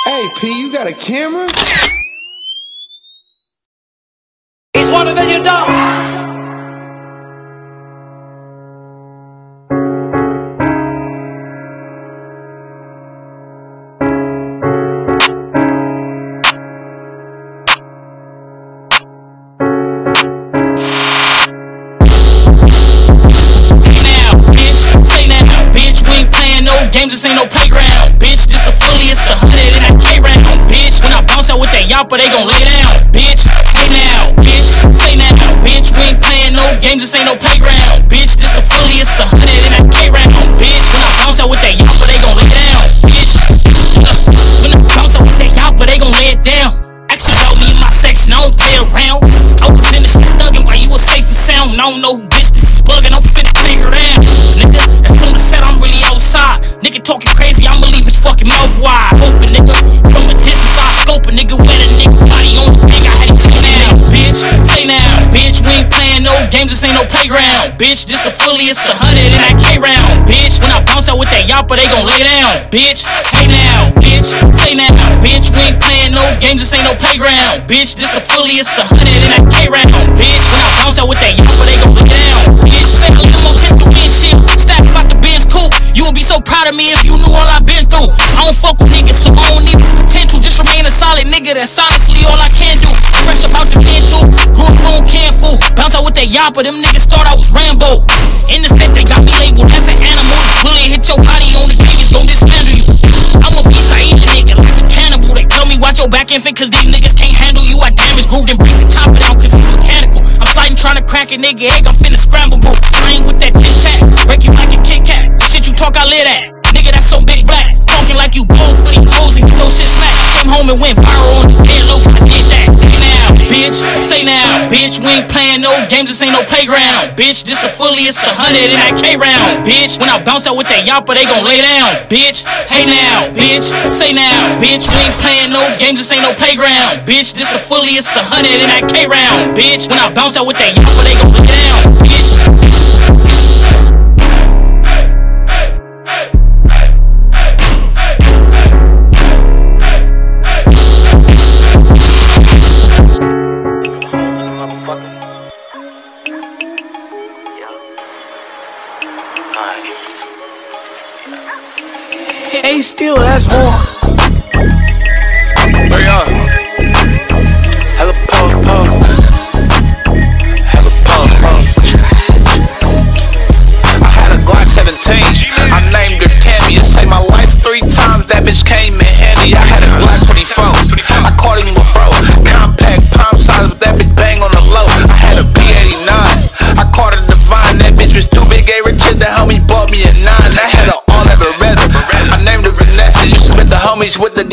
Hey, P, you got a camera? He's one of you This ain't no playground, bitch. This affiliates a hundred and a K round, bitch. When I bounce out with that yapper, they gon' lay down, bitch. Hey now, bitch. Say now, bitch. We ain't playing no games. This ain't no playground, bitch. This affiliates a hundred and a K round, bitch. When I bounce out with that yapper, they gon' lay down, bitch. When I bounce out with that yapper, they gon' lay it down. Actually, told me my sex, and I don't play around. I was in the street thugging while you was safe and sound. I don't know who bitch this is bugging. I'm finna take her down. Outside. Nigga talking crazy, I'ma leave his fucking mouth wide. Open, nigga. From a distance, I scope a nigga with a nigga body on the thing. I had to say now, bitch. Say now, bitch. We ain't playing no games, this ain't no playground. Bitch, this a fully, it's a hundred in that K round. Bitch, when I bounce out with that yapper, they gon' lay down. Bitch, hey now, bitch. Say now, bitch. We ain't playing no games, this ain't no playground. Bitch, this a fully, it's a hundred in that K round. Bitch, when I bounce out with that yapper, they gon' lay down. Bitch, say a limo tip to win shit. Stats be so proud of me if you knew all I've been through. I don't fuck with niggas, so I don't need potential. Just remain a solid nigga. That's honestly all I can do. Fresh about the pen too. Grew up on can fool. Bounce out with that yapper. Them niggas thought I was Rambo. In the set, they got me labeled as an animal. Bullet hit your body on the king, it's gon' dismantle you. I'm a I eat a nigga like a cannibal. They tell me watch your back infant, cause these niggas can't handle you. I damage grooved and break the chopper down, cause it's mechanical. To crack a nigga egg, I'm finna scramble, bro. I ain't with that chit chat. Break you like a Kit Kat. Shit you talk, I live that. Nigga, that's so big black. Talking like you bull for these hoes and get those shit smacked. Came home and went viral on the dead low, I did that. Bitch. Say now, bitch. We ain't playing no games, this ain't no playground. Bitch, this a fully, it's a hundred in that K round. Bitch, when I bounce out with that yapper, they gon' lay down. Bitch, hey now, bitch. Say now, bitch. We ain't playing no games, this ain't no playground. Bitch, this a fully, it's a hundred in that K round. Bitch, when I bounce out with that yapper, they gon' lay down. Bitch.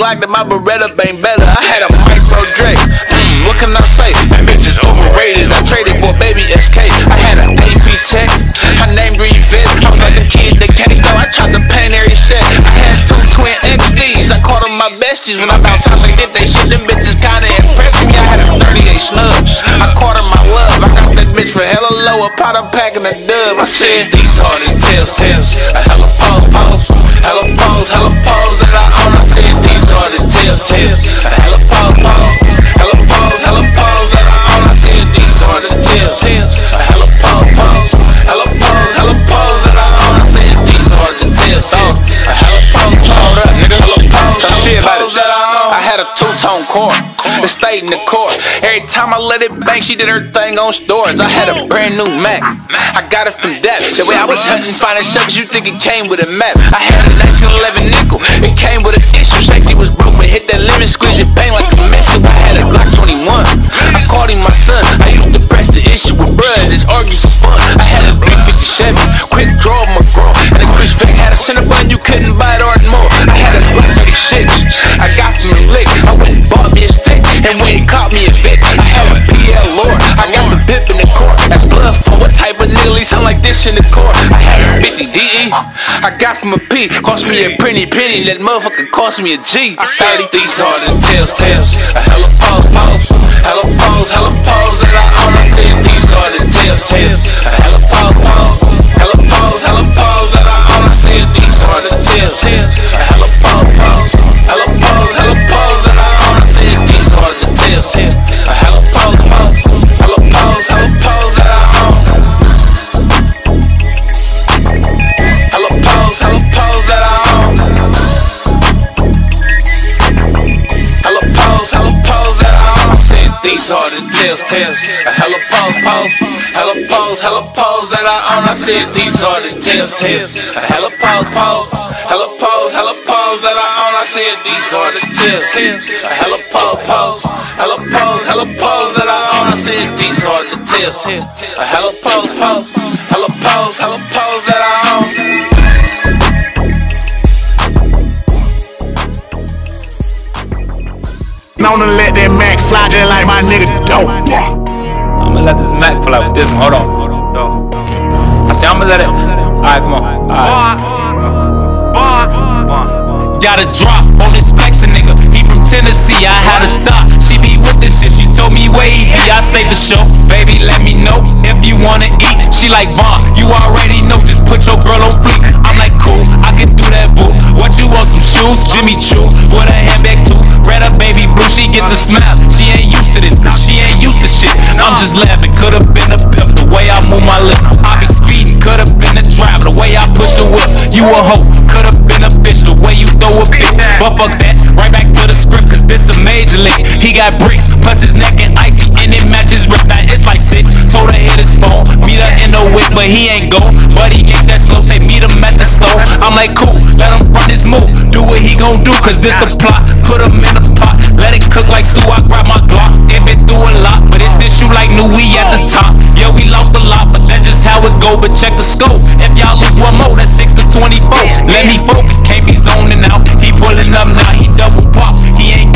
Glock. That my Beretta bang better. I had a micro Drake. Mm, what can I say? That bitch is overrated. I traded for baby SK. I had an AP Tech. Named her Yvette. I was like a kid. The case though. I tried to paint every set. I had two twin XDs. I called them my besties. When I bounced out, they did they shit. Them bitches kinda impressed me. I had a 38 snubs. I caught her my love. I got that bitch for hella low. A pot of packing a dub. I said these are the tails, tails. A hella pose, pose. Hella pose, hella pose. That I own a. Hella hella pose, hella pose. I these are the tips. Hella hella pose, hella pose. I these are the tips. Hella. I had a two tone core. It stayed in the court. Every time I let it bang, she did her thing on stores. I had a brand new Mac. I got it from that. The way I was hunting, finding shucks, you think it came with a map. I had a 1911 nickel. It came with an issue. Safety was broke, but hit that lemon squeeze, it bang like a missile. I had a Glock 21. I called him my son. I used to press the issue with bruh. Just argue for fun. I had a big 57, quick draw McGraw. And a Chris Vick had a center button, you couldn't buy it or more. I had a Glock 36. I got from the lick. And when he caught me a bit, I had a PL Lord. I got the bip in the court. That's blood for what type of he sound like this in the court. I had a 50 DE. I got from a P. Cost me a penny penny. That motherfucker cost me a G. I said these are the tails, tails. A hella pause, pause. Hella pause, hella pause. And I. I said these are the tails, tails. A hella pause, pause. Hella pause, hella pause. And I. I said these are the tails, tails. Tails, tails. A hella pose, pose. Hella pose, hella pose that I own. I said these are the tails, tails. A hella pose, pose. Hella pose, hella pose that I own. I said these are the tails, tails. A hella pose, pose. Hella pose, hella pose that I own. I said these are the tails, tails. A hella pose, pose. Hella pose, hella pose To let that Mac fly just like my nigga dope. I'ma let this Mac fly with this one. Hold on. I say I'ma let it. Alright, come on. Alright. Got a drop on this flexin' nigga. He from Tennessee. I had a thought. She be with this shit. She told me where he be. I say for sure. Baby, let me know if you wanna eat. She like Vaughn. You already know. Just put your girl on fleek. I'm like cool. I can do that, boo. What you want? Some shoes? Jimmy Choo. What a handbag too. Red up, get the smile. She ain't used to this. Cause she ain't used to shit. I'm just laughing. Could've been a pimp. The way I move my lip. I be speeding. Could've been a driver. The way I push the whip. You a hoe. Could've been a bitch. The way you throw a bitch. But fuck that. Right back to the script. Cause this a major league. He got bricks. Plus his neck and icy. Told her hit his phone. Meet her in the whip. But he ain't go. But he that slow. Say meet him at the store. I'm like cool. Let him run his move. Do what he gon' do. Cause this the plot. Put him in a pot. Let it cook like stew. I grab my Glock. It been through a lot. But it's this shoe like new. We at the top. Yeah, we lost a lot. But that's just how it go. But check the scope. If y'all lose one more, that's 6 to 24. Let me focus. Can't be zoning out. He pulling up now. He double pop.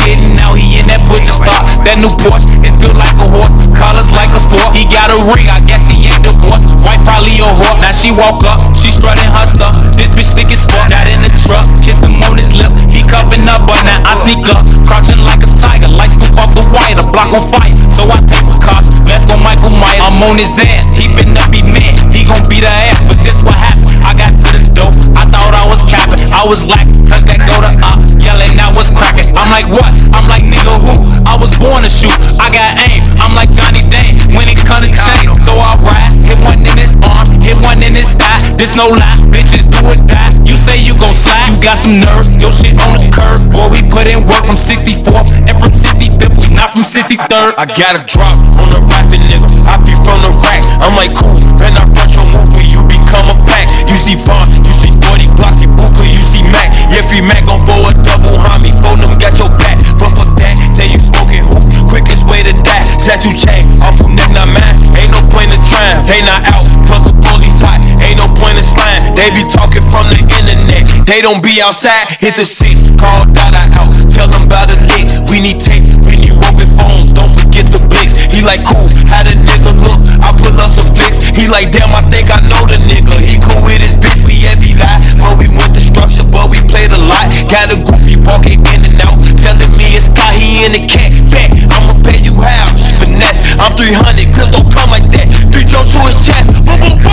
Getting out. He in that butcher stop. That new Porsche is built like a horse. Colors like a fork. He got a ring. I guess he ain't divorced. Wife probably a whore. Now she walk up. She strutting her stuff. This bitch thick as fuck. Got in the truck. Kissed him on his lip. He cuffing up, but now I sneak up. Crouching like a tiger. Like scoop off the wire. The block on fire. So I take a cops. Let's go Michael Myers. I'm on his ass. He finna be mad. He gon' beat her ass. But this what happened. I got to the door. I thought I was capping. I was lacking. Cause that go to up. Yelling I was cracking. I'm like what? I'm like nigga who? I was born to shoot. I got aim. I'm like Johnny Dang. When it come to chains. So I rise. Hit one in his arm. Hit one in his thigh. This no lie. Bitches do or die. You say you gon' slide. You got some nerve. Your shit on the curb. Boy, we put in work from 64th and from 65th. We not from 63rd. I got a drop on the rapping nigga. I be from the rack. I'm like cool. When I front your move when you become a pack. You see Vaughn, you see 40 blocks, see Booker, you see Mac. Yeah, free Mac gon' for a They don't be outside. Hit the seat, call Dada out. Tell them about the lick. We need tape when you open phones. Don't forget the blicks. He like cool, how the nigga look? I pull up some fix. He like damn, I think I know the nigga. He cool with his bitch, we heavy lie. But we went to structure, but we played a lot. Got a goofy walking in and out, telling me it's he in the cat. Back, I'ma pay you how? Finesse. I'm 300, cause don't come like that. Three jokes to his chest. Boom, boom,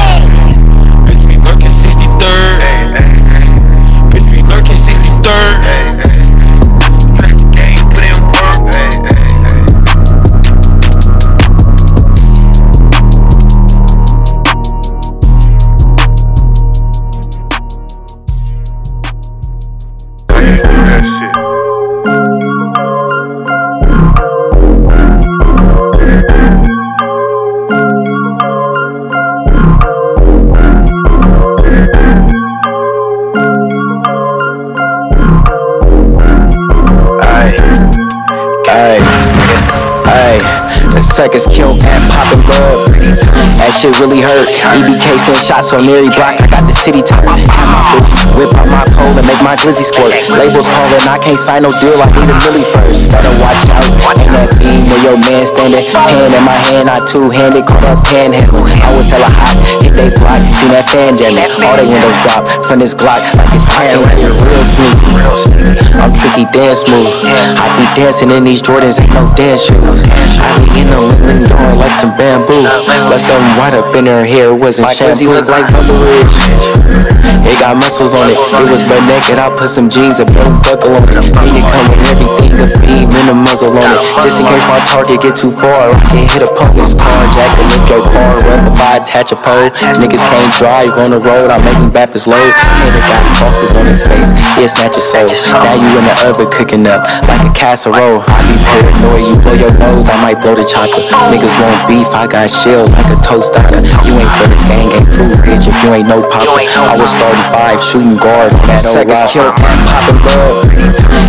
shit really hurt. EBK send shots on every block. I got the city top. Whip out my pole and make my glizzy squirt. Labels calling, I can't sign no deal. I need a milli first. Better watch out. Ain't that beam where your man standing. Hand in my hand, I two handed, caught up panhandle. I was hella hot, hit they block. Seen that fan jamming. All they windows drop from this Glock like it's pan real sneaky. I'm tricky, dance moves. I be dancing in these Jordans, ain't no dance shoes. I be in the living door like some bamboo. Left something white up in her hair, it wasn't My shampoo. look like Bubba Ridge. It got muscles on it. It was butt naked. I put some jeans, a belt buckle on it. Mean it come with everything, a beam and a muzzle on it. Just in case my target get too far, I can hit a opponent's car. Jack and lift your car, run the by, attach a pole. Niggas can't drive on the road. I'm making bappers low. Nigga got crosses on his face. It's at your soul. Now you in the oven cooking up like a casserole. I be paranoid. You blow your nose, I might blow the chopper. Niggas want beef, I got shells like a toast You ain't for this gang, ain't food rich if you ain't no popper. I was starting five, shooting guard. That seconds killed, popping blood.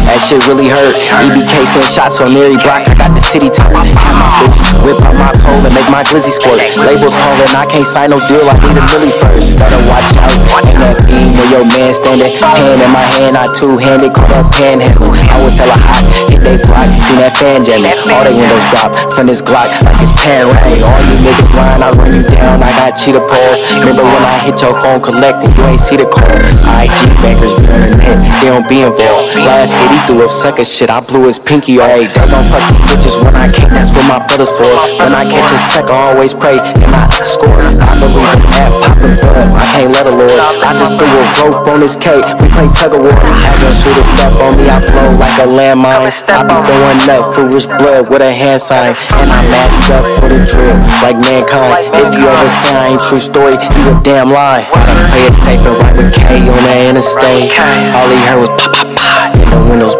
That shit really hurt. EBK send shots on every block. I got the city top. Hit my bitch, whip out my pole and make my glizzy squirt. Labels calling, I can't sign no deal. I need a milli first. Better watch out. Ain't that beam where your man standing. Hand in my hand, I two handed, caught up panhandle. I was hella hot, hit they block. Seen that fan jamming. All they windows drop from this Glock like it's pan rain. All you niggas lying, I run you down. I got cheetah paws. Remember when I hit your phone collecting, you ain't see the call. IG bankers be on the net, they don't be involved. Last kid, he threw up sucker shit, I blew his pinky off. Hey, gon' fuck these bitches when I can't, that's what my brother's for. When I catch a sucker, always pray, and I score. I believe in that poppin' blood, I can't let a lord. I just threw a rope on his cake, we play tug of war. Have a shooter step on me, I blow like a landmine. I be throwing up foolish blood with a hand sign, and I masked up for the drill, like mankind. If you ever say I ain't true story, you a damn lie. I done play it safe and ride with K on the interstate. All he heard was pop, pop, pop, and the windows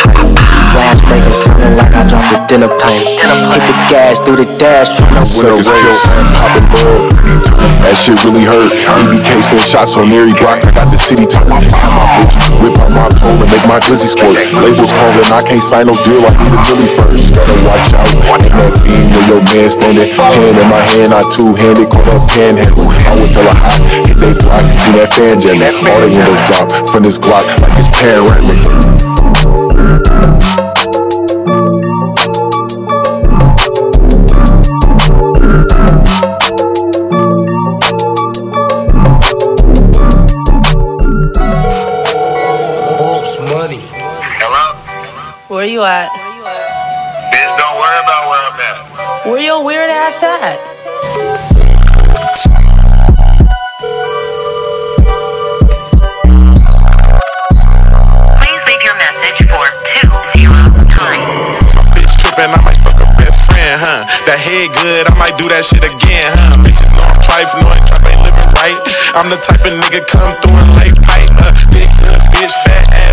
Glass breaker sounding like I dropped a dinner plate. Hit the gas, do the dash, tryna win a race. kill, poppin' bud. That shit really hurt. EBK send shots on every block. I got the city top. Hit my bitch, whip out my pole and make my glizzy squirt. Labels calling, I can't sign no deal. I need a milli first. Better watch out. Ain't that beam where your man standing. Hand in my hand, I two handed, caught up panhandle. I was hella hot, hit they block. See that fan jamming. All the windows drop from this Glock like it's panoramic. At? Bitch, don't worry about where I'm at. Where your weird ass at? Bitch trippin', I might fuck a best friend, huh? That head good, I might do that shit again, huh? Bitches know I'm trife, know it, trap ain't living right. I'm the type of nigga come through and like pipe, uh, big hood, bitch, fat ass,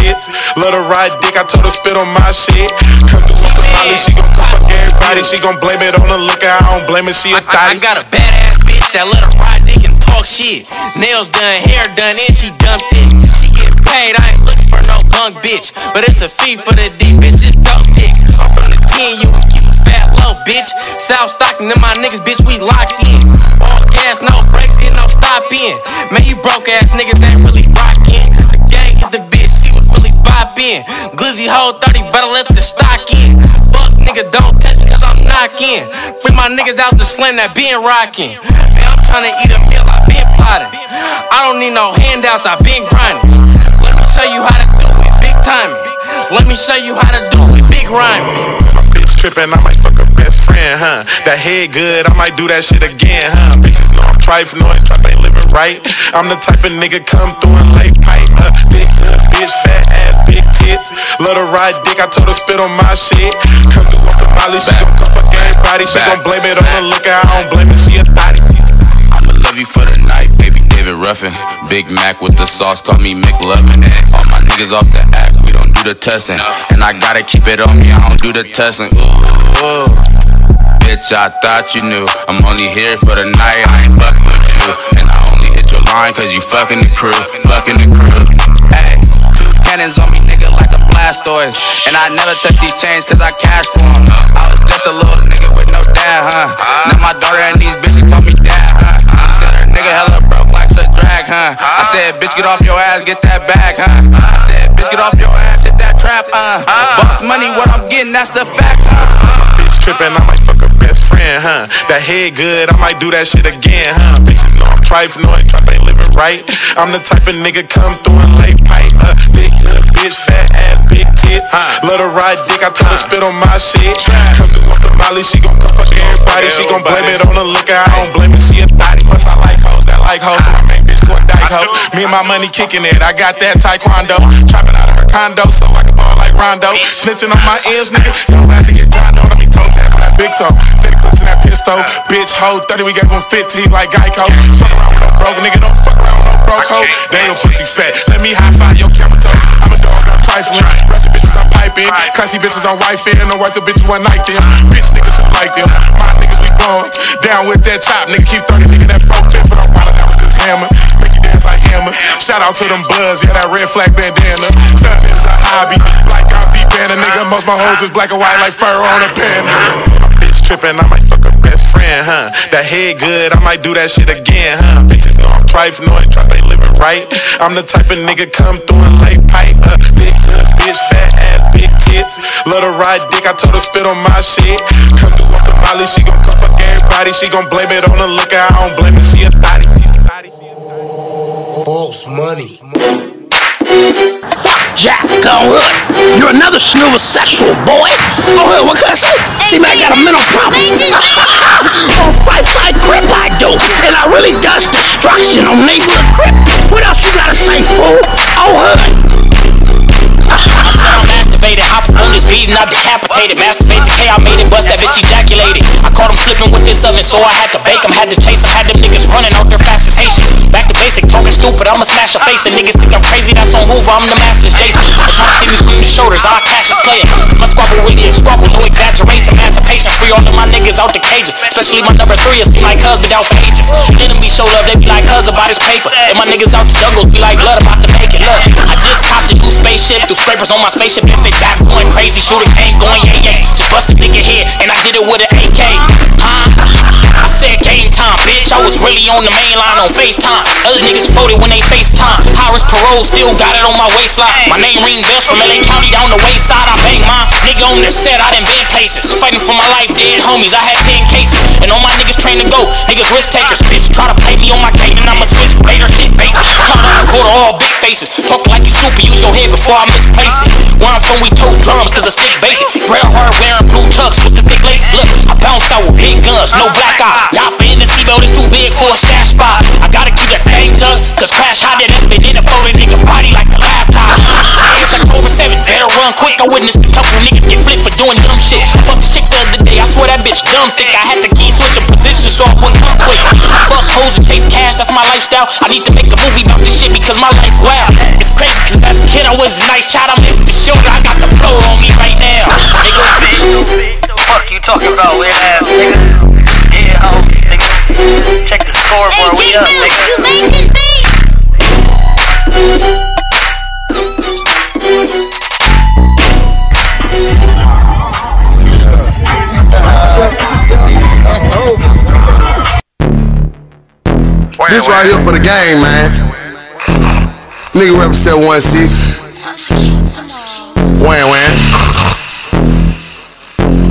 big. Let her ride dick, I told her spit on my shit. Come through with the molly, she gon' fuck everybody. She gon' blame it on the liquor, I don't blame it, she a thotty. I got a badass bitch that let her ride dick and talk shit. Nails done, hair done, and she done thick. She get paid, I ain't looking for no punk bitch. But it's a fee for the deep bitch, it's dope dick. I'm from the 10, you can keep a fat low, bitch. South Stockton, them my niggas, bitch, we locked in. All gas, no brakes, and no stopping. Man, you broke ass niggas ain't really rockin'. Really boppin'. Glizzy whole 30, better let the stock in. Fuck nigga, don't touch me cause I'm knocking. Free my niggas out the slam that been rockin'. Man, I'm tryna eat a meal, I been plotting. I don't need no handouts, I been grinding. Let me show you how to do it, big timing. Let me show you how to do it, big rhyming. bitch trippin', I might fuck a best friend, huh? That head good, I might do that shit again, huh? Bitches know I'm trife, know it, trap ain't living right. I'm the type of nigga come through and lay pipe, uh, hood, bitch, fat ass, big tits. Let her ride dick, I told her spit on my shit. Come through with the molly, she gon' fuck everybody. She gon' blame it on the liquor, I don't blame it, she a thotty. I'ma love you for the night, baby David Ruffin. Big Mac with the sauce, call me McLovin. All my niggas off the act, we don't do the testing. And I gotta keep it on me, I don't do the testing. Ooh. Bitch, I thought you knew. I'm only here for the night, I ain't fucking with you. And I only hit your line cause you fucking the crew, fucking the crew. Cannons on me, nigga, like a Blastoise. And I never touch these chains cause I cash for 'em. I was just a little nigga with no dad, huh? Now my daughter and these bitches call me dad, huh? I said her nigga hella broke like a drag, huh? I said, bitch, get off your ass, get that bag, huh? I said, bitch, get off your ass, hit that trap, uh. Boss money, what I'm getting, that's the fact, huh? Bitch trippin', I might fuck her best friend, huh? That head good, I might do that shit again, huh? Bitches know I'm trifling, no, trap ain't living right. I'm the type of nigga come through and lay pipe, uh. Bitch, fat ass, big tits. Let her ride dick, I told her spit on my shit. Come through with the molly, she gon' fuck everybody. She gon' blame it on the liquor, I don't blame it. She a thotty, must I like hoes that like hoes. So I make bitch a dyke hoe. Me and my money kicking it, I got that taekwondo. Trapping out of her condo, so I can ball like Rondo. Snitching on my M's, nigga. Don't have to get John Doe, me toe tap on that big toe. 30 clips in that pistol. Bitch, hoe, 30, we gave him 15 like Geico. Fuck around with no broke nigga, don't fuck around with no broke hoe. Damn, your pussy fat. Let me high five your camera toe. I'm a dog, I'm trifling. Ratchet bitches, I'm piping. Cussy bitches, I'm wifing. No worth the bitches one night them. Bitch niggas who like them. My niggas, we going down with that chop. Nigga, keep 30 nigga that broke fit, but I'm hammer. Make you dance like hammer. Shout out to them bloods, yeah, that red flag bandana. Stunt is a hobby, like I be banner, nigga. Most my hoes is black and white like fur on a banner. Bitch trippin', I might fuck her best friend, huh? That head good, I might do that shit again, huh? Bitches know I'm trifling, no, trap ain't living right. I'm the type of nigga come through and lay pipe, uh, big hood, bitch, fat ass, big. Let her ride dick, I told her spit on my shit. Come through with the molly, she gon' come fuck everybody. She gon' blame it on the liquor, I don't blame it, she a thotty. Boss money. Jack, go hood. You're another snoozer sexual boy. Go hood, what can I say? See, man, I got a mental problem. *laughs* on fight fight grip I do. And I really does destruction on neighborhood grip. What else you gotta say, fool? Oh, hood. Activated, hop on this beat and I decapitated. Masturbated, K, I made it, bust that bitch ejaculated. I caught him slipping with this oven, so I had to bake him. Had to chase him, had them niggas running out there fast as Haitians. Back to basic, talking stupid, I'ma smash a face. And niggas think I'm crazy, that's on Hoover, I'm the master's Jason. They try to see me from your shoulders, I'll cash a slayer. My squabble really a squabble, no exaggeration. Emancipation, free all of my niggas out the cages. Especially my number three, it seem like cuz been out for ages. Enemy show love, they be like cuz about his paper. And my niggas out the jungles be like blood about to make it. Look, I just copped a new spaceship, through scrapers on my spaceship. Got going crazy, shooter ain't going yeah yeah. Just bust a nigga head, and I did it with an AK. Huh? I said game time, bitch. I was really on the main line on FaceTime. Other niggas floated when they FaceTime. Harris Parole still got it on my waistline. My name ring bells from LA County down the waist side. I bang mine. Nigga on the set, I done been places. Fighting for my life, dead homies. I had 10 cases. And all my niggas trained to go. Niggas risk takers. Bitch, try to play me on my game and I'ma switch later shit basic. Coming on the quarter, all big faces. Talk like you super, use your head before I misplace it. Where I'm from, we tote drums, cause I stick basic. Bret Hart wearing blue chucks with the thick laces. Look, I bounce out with big guns, no black eye. Y'all in the seatbelt is too big for a stash spot. I gotta keep that thing tucked, cause crash hot it up and then it float a nigga body like a laptop. It's October 7th, better run quick. I witnessed a couple niggas get flipped for doing dumb shit. I fucked the chick the other day, I swear that bitch dumb thick. I had to keep switching positions so I wouldn't come quick. Fuck hoes and chase cash, that's my lifestyle. I need to make a movie about this shit because my life wild. It's crazy cause as a kid I was a nice child. I'm in the shoulder, I got the blow on me right now. Nigga, Fuck you talking about, weird ass nigga? Yeah, nigga. Check the scoreboard, we up, nigga. This right here for the game, man. Nigga represent 1-6. Wham wham.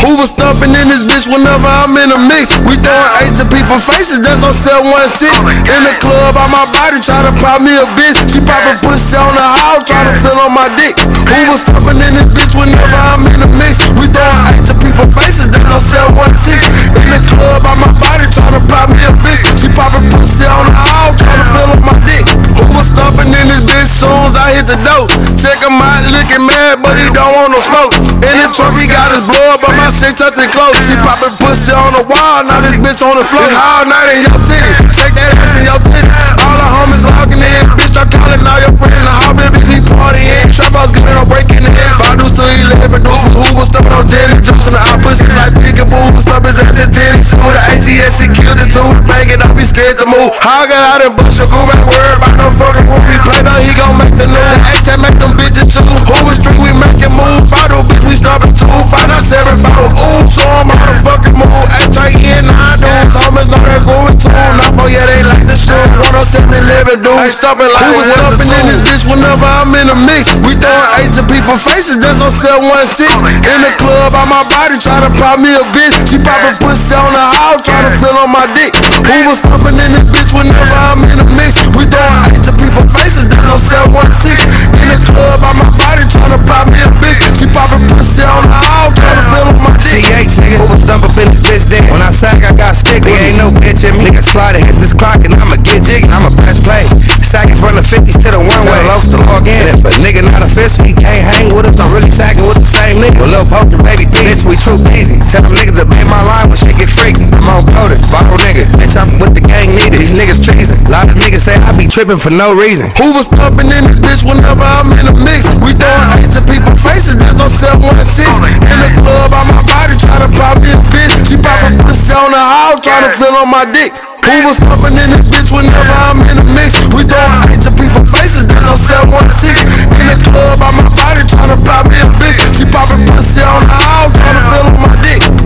Hoover stomping in this bitch whenever I'm in a mix. We throwing eights in people's faces, that's on cell one six. In the club, on my body, try to pop me a bitch. She poppin' pussy on the hall, try to fill on my dick. Hoover stomping in this bitch whenever I'm in a mix. We throwing eights in people's faces, that's on 716. In the club, on my body, try to pop me a bitch. She poppin' pussy on the hall, try to fill up my dick. Hoover stomping in this bitch soon as I hit the dope. Check him out, looking mad, but he don't want no smoke. In the truck, he got his blow up, but my shit touching close. She poppin' pussy on the wall, now this bitch on the floor. It's hard night in your city, shake that ass in your titties. All the homies logging in, bitch, start calling all your friends. The hot baby be partying. Trap house good on breaking the head. Five deuce to eleven deuce with Hoover, stepping on Jenny, in the pussy like peekaboo, stepping his ass in tennis suit. The ACS shit killed the two. Bang it up, he scared to move. How I got out and bust your groove, ain't worried about no fucking whoop. We play down, he gon' make the news. The H make them bitches choose. Who was street, we make it move. Follow bitch, we stopping two. Five nine seven, follow ooh. Show him how to fucking move. H I N I do. Comments know that going too. Not for yeah, they like the shoot. 107 11, dude. I stopping like we was stopping in this bitch whenever I'm in a mix. We throwing eights in people's faces, just don't sell one six. In the club, on my body, try to pop me a bitch. She poppin' pussy on the hall, try to fill on my dick. Who was stopping in this bitch whenever I'm in the mix? We throwing eights in people's faces, just don't sell one six. In the club, on my body, try to pop me a bitch. She poppin' pussy on the hall, try to fill on my dick. CH, nigga, who was up in this bitch then? When I sack, I got stick. We ain't no bitch in me. Nigga slide hit this clock and I'ma get jiggy. I'ma press play. Sacking from the 50s to the one way. Log. If a nigga not a fist, he can't hang with us. I'm really sacking with the same nigga. With Lil Poker, baby D. Bitch, we too easy. Tell them niggas to pay my line when shit get freaky. I'm on coded, viral nigga. Bitch, I'm with the gang needed. These niggas treason. Lot of niggas say I be tripping for no reason. Who was stomping in this bitch whenever I'm in a mix? We throwing eights in people's faces, that's on 716. In the club, on my body, try to pop me a bitch. She poppin' pussy on the house, try to feel on my dick. Who was stomping in this bitch whenever I'm in a mix? We throwing eights in people's faces, that's on 716. In the club, on my body, try to pop me a bitch. She poppin' pussy on the house, try to feel on my dick.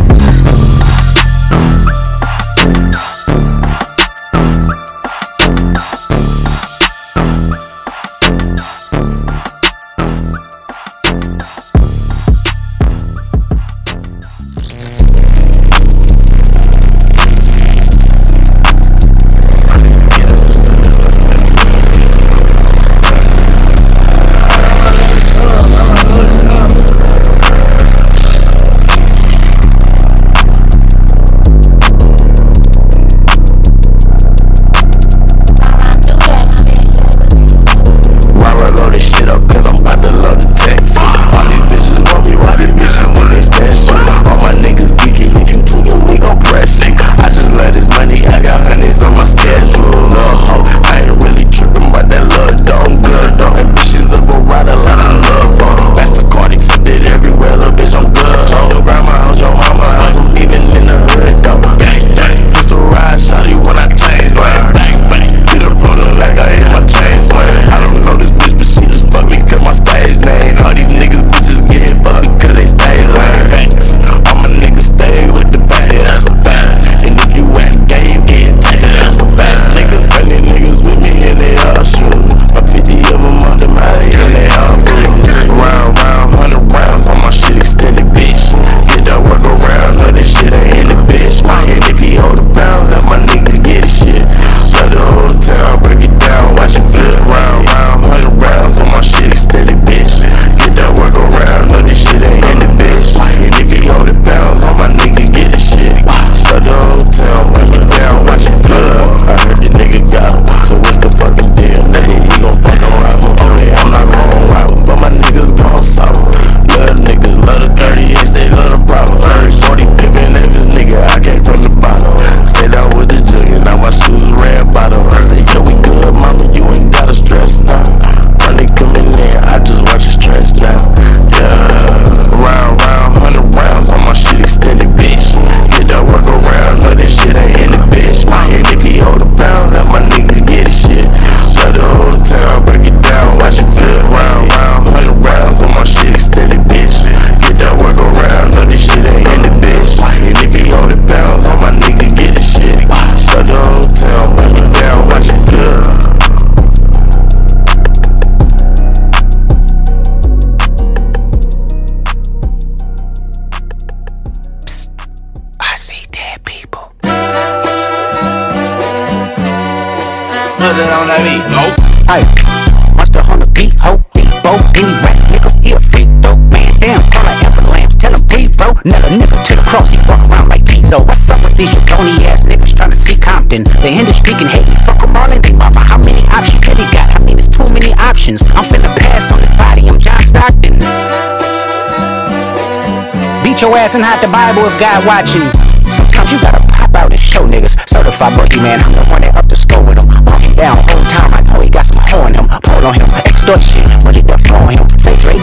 ass and hide the Bible if God watching. Sometimes you gotta pop out and show niggas. Certified man, I'm the one that up the score with him. Walking down whole time, I know he got some hoe in him. Pull on him, extortion, money left on him. Say Drake,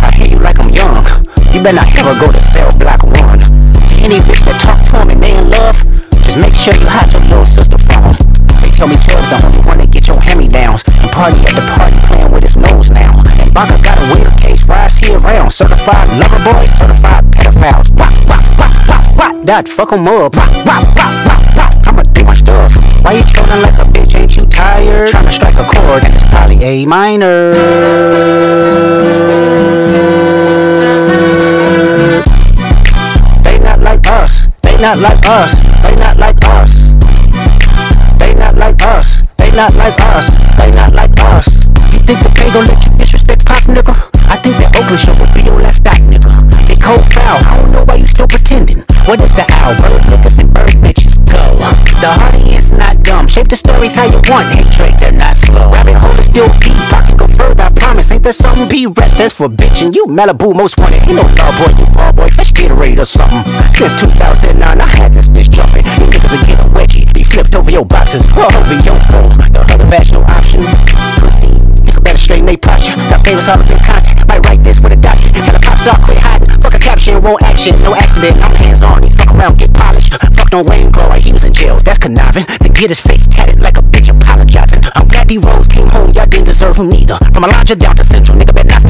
I hear you like I'm young. You better not ever go to cell block one. Any bitch that talk to him and they love, just make sure you hide your little sister phone. They tell me Chubb's the only one that get your hand-me-downs and party at the party playing with his nose now. And Baka got a weird case, rides here around, certified lover boy, certified that fuck up. I'ma do my stuff. Why you trolling like a bitch? Ain't you tired? Tryna strike a chord, and it's probably A minor. They not like us. They not like us. That's for bitching. You Malibu most wanted. Ain't no love boy, you ball boy. Fish Gatorade or something. Since 2009, I had this bitch jumping. You niggas will get a wedgie. He flipped over your boxes or over your phone. The other vaginal option. Pussy. Nigga better straighten they posture. Got favors all up in contact. Might write this with a doctor. Tell a pop star quit hiding. Fuck a caption, won't action. No accident. I'm hands on. You fuck around, get polished. Fuck no rain glow he was in jail. That's conniving. Then get his face tatted like a bitch apologizing. I'm glad D Rose came home. Y'all didn't deserve him neither. From Elijah down to Central. Nigga better not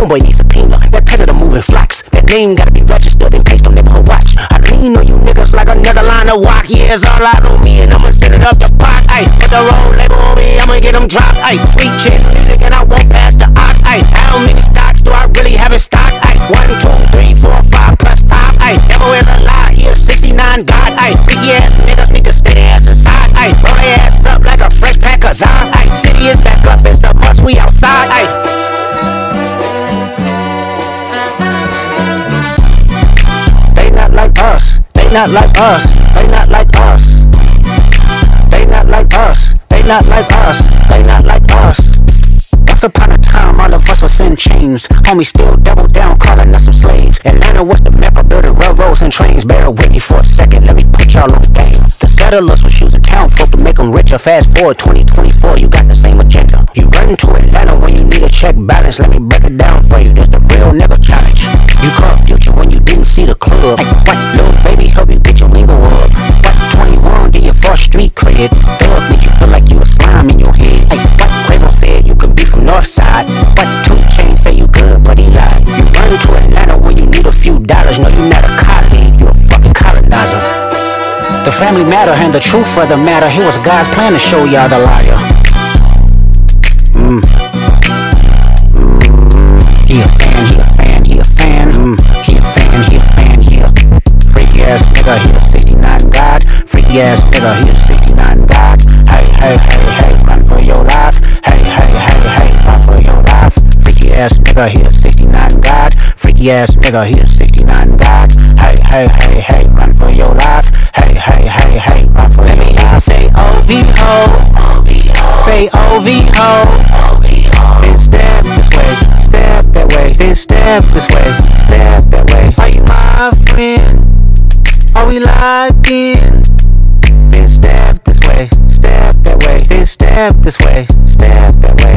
homeboy needs a subpoena. That predator moving flocks. That name gotta be registered in case the neighborhood watch. I lean on you niggas like another line of walk. Yeah, all eyes on me and I'ma send it up the pot. Ay, put the roll label on me. I'ma get them dropped. Ay, sweet chin music and I won't pass the ox. Ay, how many stocks do I really have in stock? Ay, one, two, three, four, five plus five. Ay, devil is a lie. Here, 69 God. Ay, freaky ass niggas need to their ass inside. Ay, roll their ass up like a fresh pack of Zon. They not like us. They not like us. They not like us. They not like us. They not like us. Once upon a time, all of us was in chains. Homie still double down, calling us some slaves. Atlanta was the mecca, building railroads and trains. Bear with me for a second, let me put y'all on game. The settlers was using town folk to make them richer. Fast forward 2024, you got the same agenda. You run to Atlanta when you need a check balance. Let me break it down for you. There's the real nigga challenge. You caught future when you didn't see the club. Like, what little baby help you get your lingo up? What 21 get your first street cred? Thug make you feel like you a slime in your head. Like, what Quavo said you could be from North family matter and the truth of the matter. Here was God's plan to show y'all the liar. Mm. Mm. He a fan, he a fan, he a fan. Mm. He a fan, he a fan, he a freaky ass nigga. He a 69 God. Freaky ass nigga, he a 69 God. Hey, hey, hey, hey, run for your life. Hey, hey, hey, hey, run for your life. Freaky ass nigga, he a 69 God. Freaky ass nigga, he a 69 God hey, hey, hey, run for your life. Hey, hey, hey, hey, run for Let your me life. Say OVO. Say OVO. Then step this way, step that way. Then step this way, step that way. Are you my friend? Are we locked? Then step this way, step that way. Then step this way, step that way.